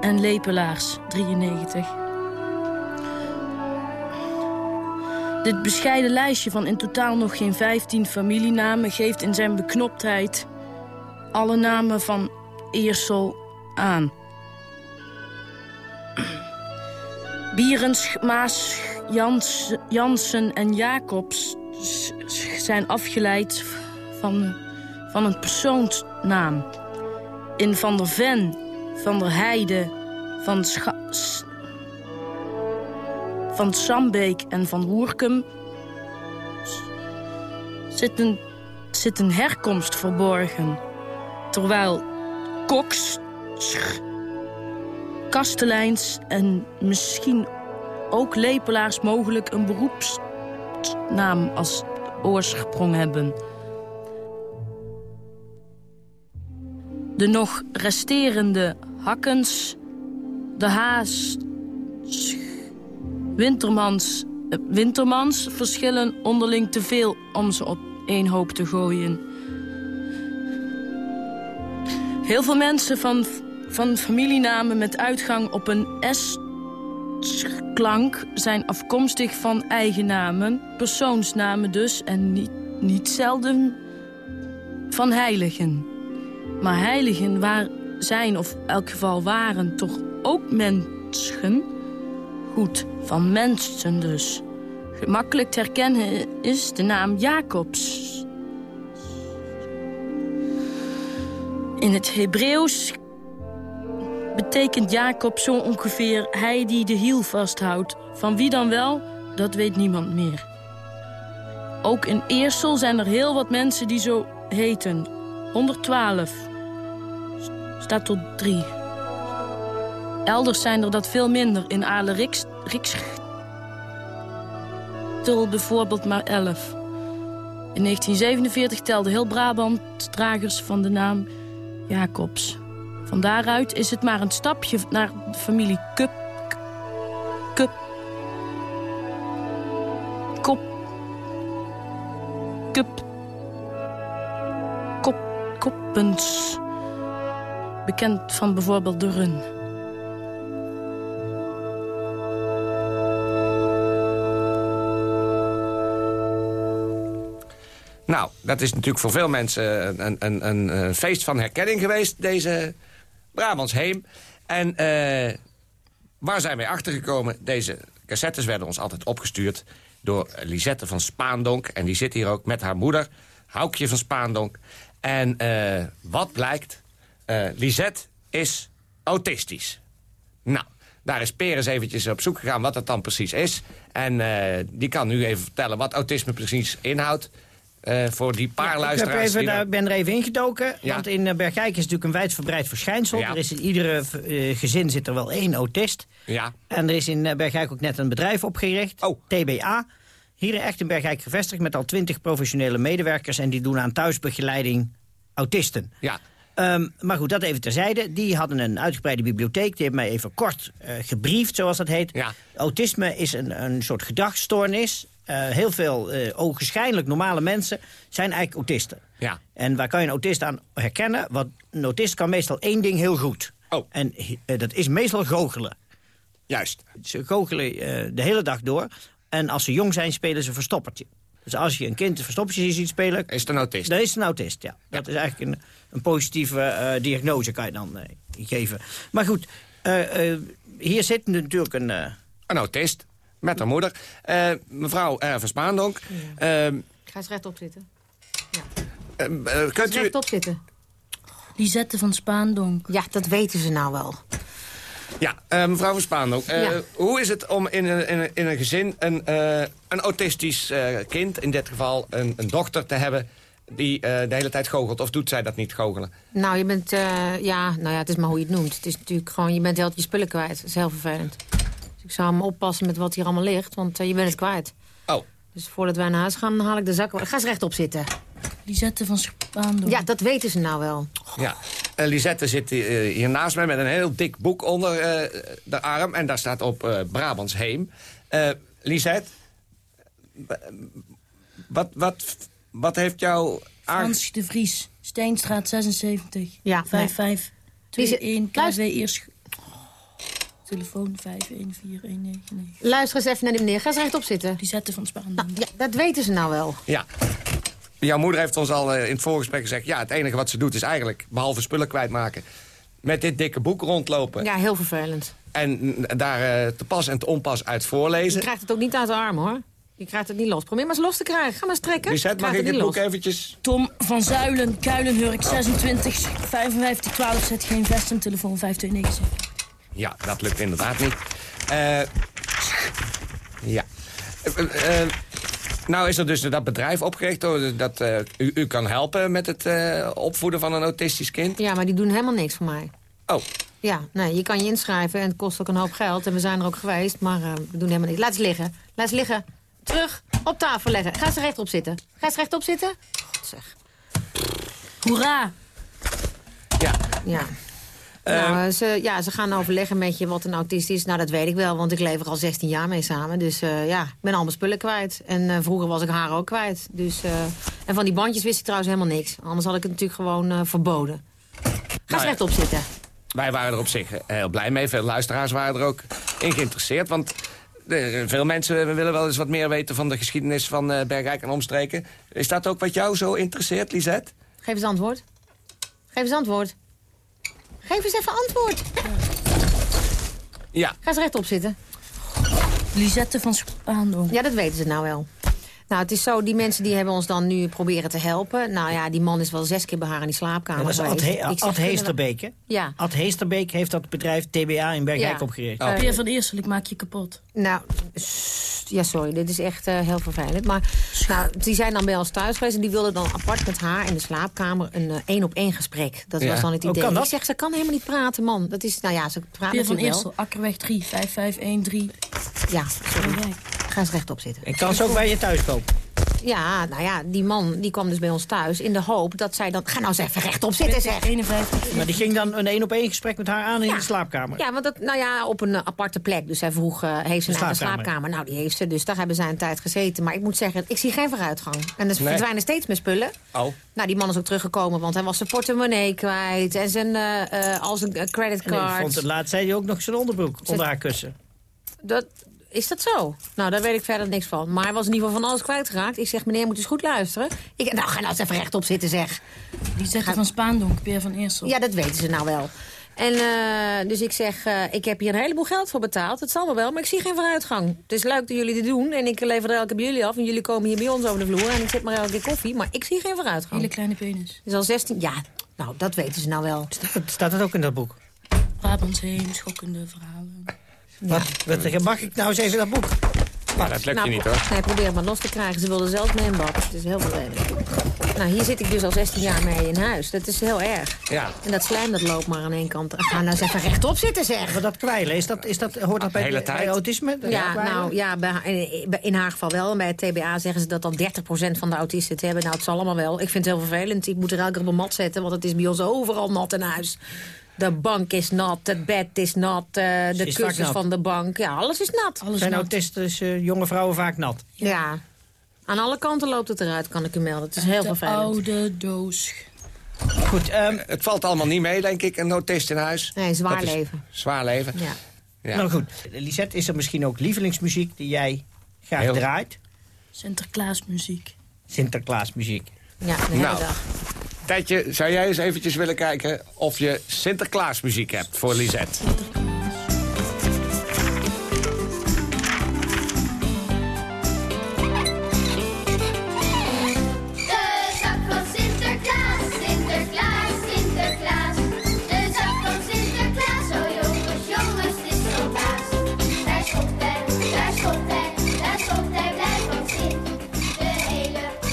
[SPEAKER 8] en Lepelaars, 93. Dit bescheiden lijstje van in totaal nog geen 15 familienamen... geeft in zijn beknoptheid alle namen van Eersel aan. Bierens, Maas, Jans, Jansen en Jacobs zijn afgeleid van, van een persoonsnaam. In Van der Ven, Van der Heide van, Scha van Sambeek en van Woerkum zit een, zit een herkomst verborgen. Terwijl koks, kasteleins en misschien ook lepelaars mogelijk een beroepsnaam als oorsprong hebben. De nog resterende hakkens, de haas, wintermans, eh, wintermans verschillen onderling te veel om ze op één hoop te gooien. Heel veel mensen van, van familienamen met uitgang op een S-klank zijn afkomstig van eigennamen, persoonsnamen dus, en niet, niet zelden van heiligen. Maar heiligen waar zijn, of in elk geval waren, toch ook mensen? Goed, van mensen dus. Gemakkelijk te herkennen is de naam Jacobs. In het Hebreeuws betekent Jacob zo ongeveer hij die de hiel vasthoudt. Van wie dan wel, dat weet niemand meer. Ook in Eersel zijn er heel wat mensen die zo heten. 112. Staat tot 3. Elders zijn er dat veel minder. In Ale Riks, Rikstel bijvoorbeeld maar 11. In 1947 telde heel Brabant dragers van de naam Jacobs. Van daaruit is het maar een stapje naar de familie Kup. Kup. Kop. Kup. Kop. Koppens. Bekend van bijvoorbeeld de Run.
[SPEAKER 9] Nou, dat is natuurlijk voor veel mensen een, een, een, een feest van herkenning geweest, deze Brabants Heem. En eh, waar zijn wij achtergekomen? Deze cassettes werden ons altijd opgestuurd door Lisette van Spaandonk. En die zit hier ook met haar moeder, Houkje van Spaandonk. En eh, wat blijkt? Eh Lisette is autistisch. Nou, daar is Peres eventjes op zoek gegaan wat dat dan precies is. En eh, die kan nu even vertellen wat autisme precies inhoudt. Eh, voor die paar
[SPEAKER 11] Ik heb
[SPEAKER 9] luisteraars.
[SPEAKER 11] even,
[SPEAKER 9] er-
[SPEAKER 11] ben er even ingedoken.
[SPEAKER 9] Ja.
[SPEAKER 11] Want in eh, Bergijk is natuurlijk een wijdverbreid verschijnsel.
[SPEAKER 9] Ja.
[SPEAKER 11] Er is in iedere eh, gezin zit er wel één autist.
[SPEAKER 9] Ja.
[SPEAKER 11] En er is in Bergijk ook net een bedrijf opgericht.
[SPEAKER 9] Oh.
[SPEAKER 11] TBA. Hier echt in Bergijk gevestigd met al twintig professionele medewerkers. En die doen aan thuisbegeleiding autisten.
[SPEAKER 9] Ja.
[SPEAKER 11] Ehm, maar goed, dat even terzijde. Die hadden een uitgebreide bibliotheek. Die hebben mij even kort eh gebriefd, zoals dat heet.
[SPEAKER 9] Ja.
[SPEAKER 11] Autisme is een, een soort gedragsstoornis. Eh, heel veel eh ogenschijnlijk normale mensen zijn eigenlijk autisten.
[SPEAKER 9] Ja.
[SPEAKER 11] En waar kan je een autist aan herkennen? Want een autist kan meestal één ding heel goed.
[SPEAKER 9] Oh.
[SPEAKER 11] En eh, dat is meestal goochelen.
[SPEAKER 9] Juist.
[SPEAKER 11] Ze goochelen de hele dag door. En als ze jong zijn, spelen ze verstoppertje. Dus als je een kind een verstoppertje ziet spelen...
[SPEAKER 9] Is het een autist?
[SPEAKER 11] Dan is het een autist, ja. Dat is eigenlijk een, een positieve diagnose, kan je dan geven. Maar goed, hier zit natuurlijk een...
[SPEAKER 9] Een autist. Met haar moeder. Eh, mevrouw van Spaandonk. ehm,
[SPEAKER 12] Ga eens rechtop zitten.
[SPEAKER 9] ehm, eh, kunt
[SPEAKER 12] Eens
[SPEAKER 9] u...
[SPEAKER 12] rechtop zitten.
[SPEAKER 8] Lisette van Spaandonk.
[SPEAKER 12] Ja, dat weten ze nou wel.
[SPEAKER 9] Ja, eh, mevrouw van Spaandonk. eh,
[SPEAKER 12] Ja.
[SPEAKER 9] Hoe is het om in een, in een, in een gezin een, eh, een autistisch eh, kind... in dit geval een, een dochter te hebben... die eh, de hele tijd goochelt? Of doet zij dat niet, goochelen?
[SPEAKER 12] Nou, je bent, eh, ja, nou ja, het is maar hoe je het noemt. Het is natuurlijk gewoon, je bent heel je spullen kwijt. Dat is heel vervelend. Ik zou hem oppassen met wat hier allemaal ligt, want eh, je bent het kwijt.
[SPEAKER 9] Oh.
[SPEAKER 12] Dus voordat wij naar huis gaan, haal ik de zak... Ga eens rechtop zitten.
[SPEAKER 8] Lisette van Spaandonk.
[SPEAKER 12] Ja, dat weten ze nou wel.
[SPEAKER 9] Ja. Eh, Lisette zit eh, hier naast mij met een heel dik boek onder eh, de arm. En daar staat op Brabants Heem. Eh Lisette, wat, wat, wat heeft jou...
[SPEAKER 8] Frans de Vries, Steenstraat 76.
[SPEAKER 12] Ja,
[SPEAKER 8] 5521 KW
[SPEAKER 12] Luister-
[SPEAKER 8] eerst. Telefoon 514199.
[SPEAKER 12] Luister eens even naar die meneer. Ga eens rechtop zitten.
[SPEAKER 8] Lisette van Spaandonk.
[SPEAKER 12] Nou, ja, dat weten ze nou wel.
[SPEAKER 9] Ja. Jouw moeder heeft ons al eh, in het voorgesprek gezegd... ja, het enige wat ze doet is eigenlijk, behalve spullen kwijtmaken... met dit dikke boek rondlopen.
[SPEAKER 12] Ja, heel vervelend.
[SPEAKER 9] En mm, daar eh, te pas en te onpas uit
[SPEAKER 12] Je
[SPEAKER 9] voorlezen.
[SPEAKER 12] krijgt het ook niet uit de arm, hoor. Je krijgt het niet los. Probeer maar eens los te krijgen. Ga maar eens trekken.
[SPEAKER 9] Lisette, mag ik
[SPEAKER 12] niet
[SPEAKER 9] boek
[SPEAKER 12] los.
[SPEAKER 9] eventjes...
[SPEAKER 8] Tom van Zuilen, Kuilenhurk 26 55 12. Zet geen vest en telefoon 5297.
[SPEAKER 9] Ja, dat lukt inderdaad niet. Eh, ja. Eh, eh, nou is er dus dat bedrijf opgericht dat eh, u, u kan helpen met het opvoeden van een autistisch kind.
[SPEAKER 12] Ja, maar die doen helemaal niks voor mij.
[SPEAKER 9] Oh.
[SPEAKER 12] Ja, nee, je kan je inschrijven en het kost ook een hoop geld. En we zijn er ook geweest, maar we doen helemaal niks. Laat ze liggen. Laat ze liggen. Terug. Op tafel leggen. Ga ze rechtop zitten. Ga ze rechtop zitten. God zeg.
[SPEAKER 8] Hoera!
[SPEAKER 9] Ja.
[SPEAKER 12] Ja. Nou, ze, ja, ze gaan overleggen met je wat een autist is. Nou, dat weet ik wel, want ik leef er al 16 jaar mee samen. Dus eh, ja, ik ben al mijn spullen kwijt. En eh, vroeger was ik haar ook kwijt. Dus, eh, en van die bandjes wist ik trouwens helemaal niks. Anders had ik het natuurlijk gewoon eh, verboden. Ga
[SPEAKER 9] Nou
[SPEAKER 12] eens
[SPEAKER 9] ja.
[SPEAKER 12] rechtop zitten.
[SPEAKER 9] Wij waren er op zich heel blij mee. Veel luisteraars waren er ook in geïnteresseerd. Want eh, veel mensen willen wel eens wat meer weten van de geschiedenis van eh Bergijk en omstreken. Is dat ook wat jou zo interesseert, Lisette?
[SPEAKER 12] Geef eens antwoord. Geef eens antwoord. Geef eens even antwoord.
[SPEAKER 9] Ja.
[SPEAKER 12] Ga eens rechtop zitten.
[SPEAKER 8] Lisette van Spaandonk.
[SPEAKER 12] Ja, dat weten ze nou wel. Nou, het is zo, die mensen die hebben ons dan nu proberen te helpen. Nou ja, die man is wel zes keer bij haar in die slaapkamer
[SPEAKER 11] dat is Ad, Heesterbeek, hè?
[SPEAKER 12] Ja.
[SPEAKER 11] Ad Heesterbeek heeft dat bedrijf TBA in Bergijk
[SPEAKER 12] Ja.
[SPEAKER 11] opgericht.
[SPEAKER 12] Oh.
[SPEAKER 8] Peer van Eersel, ik maak je kapot.
[SPEAKER 12] Nou, ja, sorry, dit is echt eh, heel vervelend. Maar nou, die zijn dan bij ons thuis geweest... en die wilden dan apart met haar in de slaapkamer... een eh, één-op-één gesprek. Dat
[SPEAKER 8] Ja.
[SPEAKER 12] was dan het
[SPEAKER 8] Oh,
[SPEAKER 12] idee.
[SPEAKER 8] kan dat?
[SPEAKER 12] Ik zeg, ze kan helemaal niet praten, man. Dat is, nou ja, ze praat
[SPEAKER 8] Peer van Eersel, Akkerweg 3, 5513.
[SPEAKER 12] Ja, sorry. Ga eens rechtop zitten.
[SPEAKER 11] Ik kan ze ook bij je thuis kopen.
[SPEAKER 12] Ja, nou ja, die man die kwam dus bij ons thuis... in de hoop dat zij dan... Ga nou eens even rechtop zitten, zeg.
[SPEAKER 8] 51.
[SPEAKER 11] Maar die ging dan een één-op-één gesprek met haar aan in de slaapkamer.
[SPEAKER 12] Ja, want dat, nou ja, op een eh, aparte plek. Dus hij vroeg, eh, heeft ze
[SPEAKER 11] Een
[SPEAKER 12] een eigen
[SPEAKER 11] slaapkamer.
[SPEAKER 12] slaapkamer? Nou, die heeft ze, dus daar hebben zij een tijd gezeten. Maar ik moet zeggen, ik zie geen vooruitgang. En er
[SPEAKER 9] Nee.
[SPEAKER 12] verdwijnen steeds meer spullen.
[SPEAKER 9] Oh.
[SPEAKER 12] Nou, die man is ook teruggekomen, want hij was zijn portemonnee kwijt... en zijn, eh, eh, al zijn
[SPEAKER 11] En ik
[SPEAKER 12] creditcard.
[SPEAKER 11] vond het laatst zei hij ook nog zijn onderbroek onder haar kussen.
[SPEAKER 12] Dat, is dat zo? Nou, daar weet ik verder niks van. Maar hij was in ieder geval van alles kwijtgeraakt. Ik zeg, meneer, moet eens goed luisteren. Ik, nou, ga nou eens even rechtop zitten, zeg.
[SPEAKER 8] Lisette van Spaandonk, Peer van Eersel.
[SPEAKER 12] Ja, dat weten ze nou wel. En eh, dus ik zeg, eh, ik heb hier een heleboel geld voor betaald. Het zal wel wel, maar ik zie geen vooruitgang. Het is leuk dat jullie dit doen. En ik lever er elke keer bij jullie af. En jullie komen hier bij ons over de vloer. En ik zet maar elke keer koffie. Maar ik zie geen vooruitgang.
[SPEAKER 8] Hele kleine penis.
[SPEAKER 12] Het is al 16... Ja, nou, dat weten ze nou wel.
[SPEAKER 11] Staat het ook in dat boek?
[SPEAKER 8] Brabants heen, schokkende verhalen.
[SPEAKER 11] Wat, wat, mag ik nou eens even dat boek?
[SPEAKER 9] Nou, dat lukt
[SPEAKER 12] nou,
[SPEAKER 9] je niet, hoor.
[SPEAKER 12] Nee, probeer het maar los te krijgen. Ze wilden zelfs mee in bad. Het is heel vervelend. Nou, hier zit ik dus al 16 jaar mee in huis. Dat is heel erg.
[SPEAKER 9] Ja.
[SPEAKER 12] En dat slijm dat loopt maar aan één kant. Ga nou eens even rechtop zitten, zeg.
[SPEAKER 11] Maar dat kwijlen, is dat, is dat, hoort dat bij,
[SPEAKER 9] hele
[SPEAKER 11] bij
[SPEAKER 9] tijd.
[SPEAKER 11] autisme?
[SPEAKER 12] Ja, nou ja, bij, in- in haar geval wel. En bij het TBA zeggen ze dat dan 30% van de autisten het hebben. Nou, het zal allemaal wel. Ik vind het heel vervelend. Ik moet er elke keer op een mat zetten, want het is bij ons overal nat in huis. De bank is nat, het bed is nat, eh, de
[SPEAKER 11] is
[SPEAKER 12] kussens
[SPEAKER 11] nat.
[SPEAKER 12] van de bank. Ja, alles is nat. Alles
[SPEAKER 11] Zijn
[SPEAKER 12] nat.
[SPEAKER 11] autistische jonge vrouwen vaak nat?
[SPEAKER 12] Ja. Aan alle kanten loopt het eruit, kan ik u melden. Het is heel
[SPEAKER 8] de
[SPEAKER 12] vervelend.
[SPEAKER 8] oude doos.
[SPEAKER 11] Goed, ehm,
[SPEAKER 9] Het valt allemaal niet mee, denk ik, een autist in huis.
[SPEAKER 12] Nee, zwaar leven.
[SPEAKER 9] Zwaar leven.
[SPEAKER 12] Ja.
[SPEAKER 9] Ja.
[SPEAKER 11] nou goed. Lisette, is er misschien ook lievelingsmuziek die jij graag
[SPEAKER 9] Heel-
[SPEAKER 11] draait?
[SPEAKER 8] Sinterklaasmuziek.
[SPEAKER 11] Sinterklaasmuziek.
[SPEAKER 12] Ja, de hele
[SPEAKER 9] Nou.
[SPEAKER 12] dag.
[SPEAKER 9] Tijdje, zou jij eens eventjes willen kijken of je Sinterklaasmuziek hebt voor Lisette?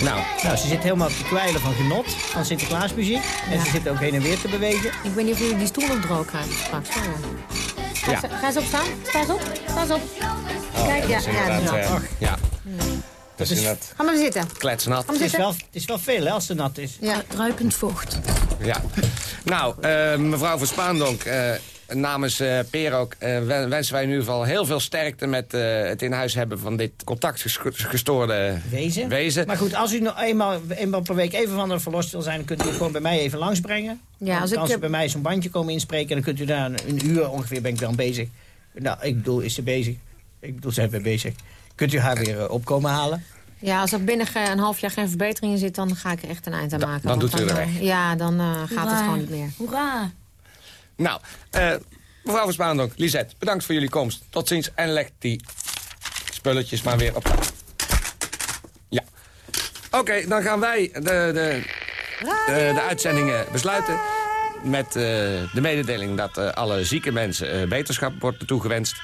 [SPEAKER 11] Nou, nou, ze zit helemaal te kwijlen van genot, van Sinterklaasmuziek. En ze zit ook heen en weer te bewegen.
[SPEAKER 12] Ik weet niet of jullie die stoel nog droog krijgen straks. Oh, ja.
[SPEAKER 11] Ja.
[SPEAKER 12] Ga, ga eens opstaan. Sta eens op. Sta eens op. Kijk, ja,
[SPEAKER 9] Dat is
[SPEAKER 12] ja, dat is
[SPEAKER 9] eh, ja. Dat is inderdaad
[SPEAKER 12] Ga maar zitten.
[SPEAKER 9] kletsnat.
[SPEAKER 11] Het is, wel, het is wel veel hè, als ze nat is.
[SPEAKER 12] Ja.
[SPEAKER 8] Ruikend vocht.
[SPEAKER 9] Ja. Nou, eh, mevrouw van Spaandonk, eh, namens eh Peer ook... eh, wen- wensen wij in ieder geval heel veel sterkte... met eh, het in huis hebben van dit contactgestoorde
[SPEAKER 11] Wezen.
[SPEAKER 9] wezen.
[SPEAKER 11] Maar goed, als u nog eenmaal, eenmaal per week even van de verlost wil zijn... dan kunt u gewoon bij mij even langsbrengen.
[SPEAKER 12] Ja,
[SPEAKER 11] dan
[SPEAKER 12] als
[SPEAKER 11] kan
[SPEAKER 12] ik
[SPEAKER 11] ze
[SPEAKER 12] heb-
[SPEAKER 11] bij mij zo'n bandje komen inspreken... en dan kunt u daar een, een uur ongeveer, ben ik dan bezig. Nou, ik bedoel, is ze bezig? Ik bedoel, zij weer bezig. Kunt u haar weer eh, opkomen halen?
[SPEAKER 12] Ja, als er binnen een half jaar geen verbetering in zit, dan ga ik er echt een eind aan maken.
[SPEAKER 9] dan
[SPEAKER 12] Want
[SPEAKER 9] doet u er
[SPEAKER 12] eh,
[SPEAKER 9] weg.
[SPEAKER 12] Ja, dan eh, gaat het gewoon niet meer.
[SPEAKER 8] Hoera.
[SPEAKER 9] Nou, eh, mevrouw van Spaandonk, Lisette, bedankt voor jullie komst. Tot ziens en leg die spulletjes maar weer op. Ja. Oké, dan gaan wij de, de, de, de uitzendingen besluiten. met eh, de mededeling dat eh, alle zieke mensen beterschap wordt toegewenst.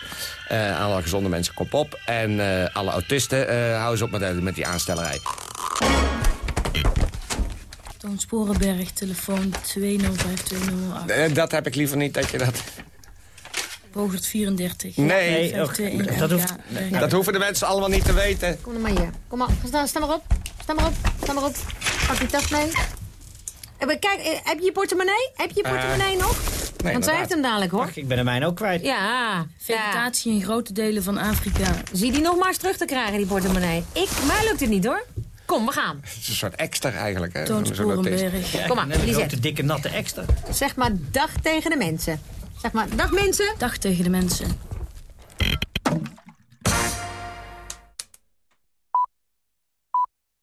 [SPEAKER 9] Alle gezonde mensen kop op. En alle autisten houden ze op met, met die aanstellerij.
[SPEAKER 8] Toon Sporenberg, telefoon 205208.
[SPEAKER 9] Eh, dat heb ik liever niet dat je dat...
[SPEAKER 8] Bogert 34.
[SPEAKER 9] Nee,
[SPEAKER 8] Ja,
[SPEAKER 9] ook-
[SPEAKER 8] 521.
[SPEAKER 9] dat, hoeft,
[SPEAKER 8] Ja,
[SPEAKER 9] dat hoeven de mensen allemaal niet te weten.
[SPEAKER 12] Kom dan maar hier. Kom maar. Sta, sta maar op. Sta maar op. Sta maar op. Pak die tas mee. Eh, Kijk, eh, heb je je portemonnee? Heb je je
[SPEAKER 11] Eh,
[SPEAKER 12] portemonnee nog? Want zij heeft hem dadelijk, hoor.
[SPEAKER 11] Ik ben de mijne ook kwijt.
[SPEAKER 12] Ja.
[SPEAKER 8] Vegetatie in grote delen van Afrika.
[SPEAKER 12] Zie die nog maar eens terug te krijgen, die portemonnee. Ik, mij lukt het niet, hoor. Kom, we gaan.
[SPEAKER 9] Het is een soort extra eigenlijk. Hè,
[SPEAKER 12] Toon Kom maar, Lisette.
[SPEAKER 11] de dikke, natte extra.
[SPEAKER 12] Zeg maar dag tegen de mensen. Zeg maar dag mensen.
[SPEAKER 8] Dag tegen de mensen.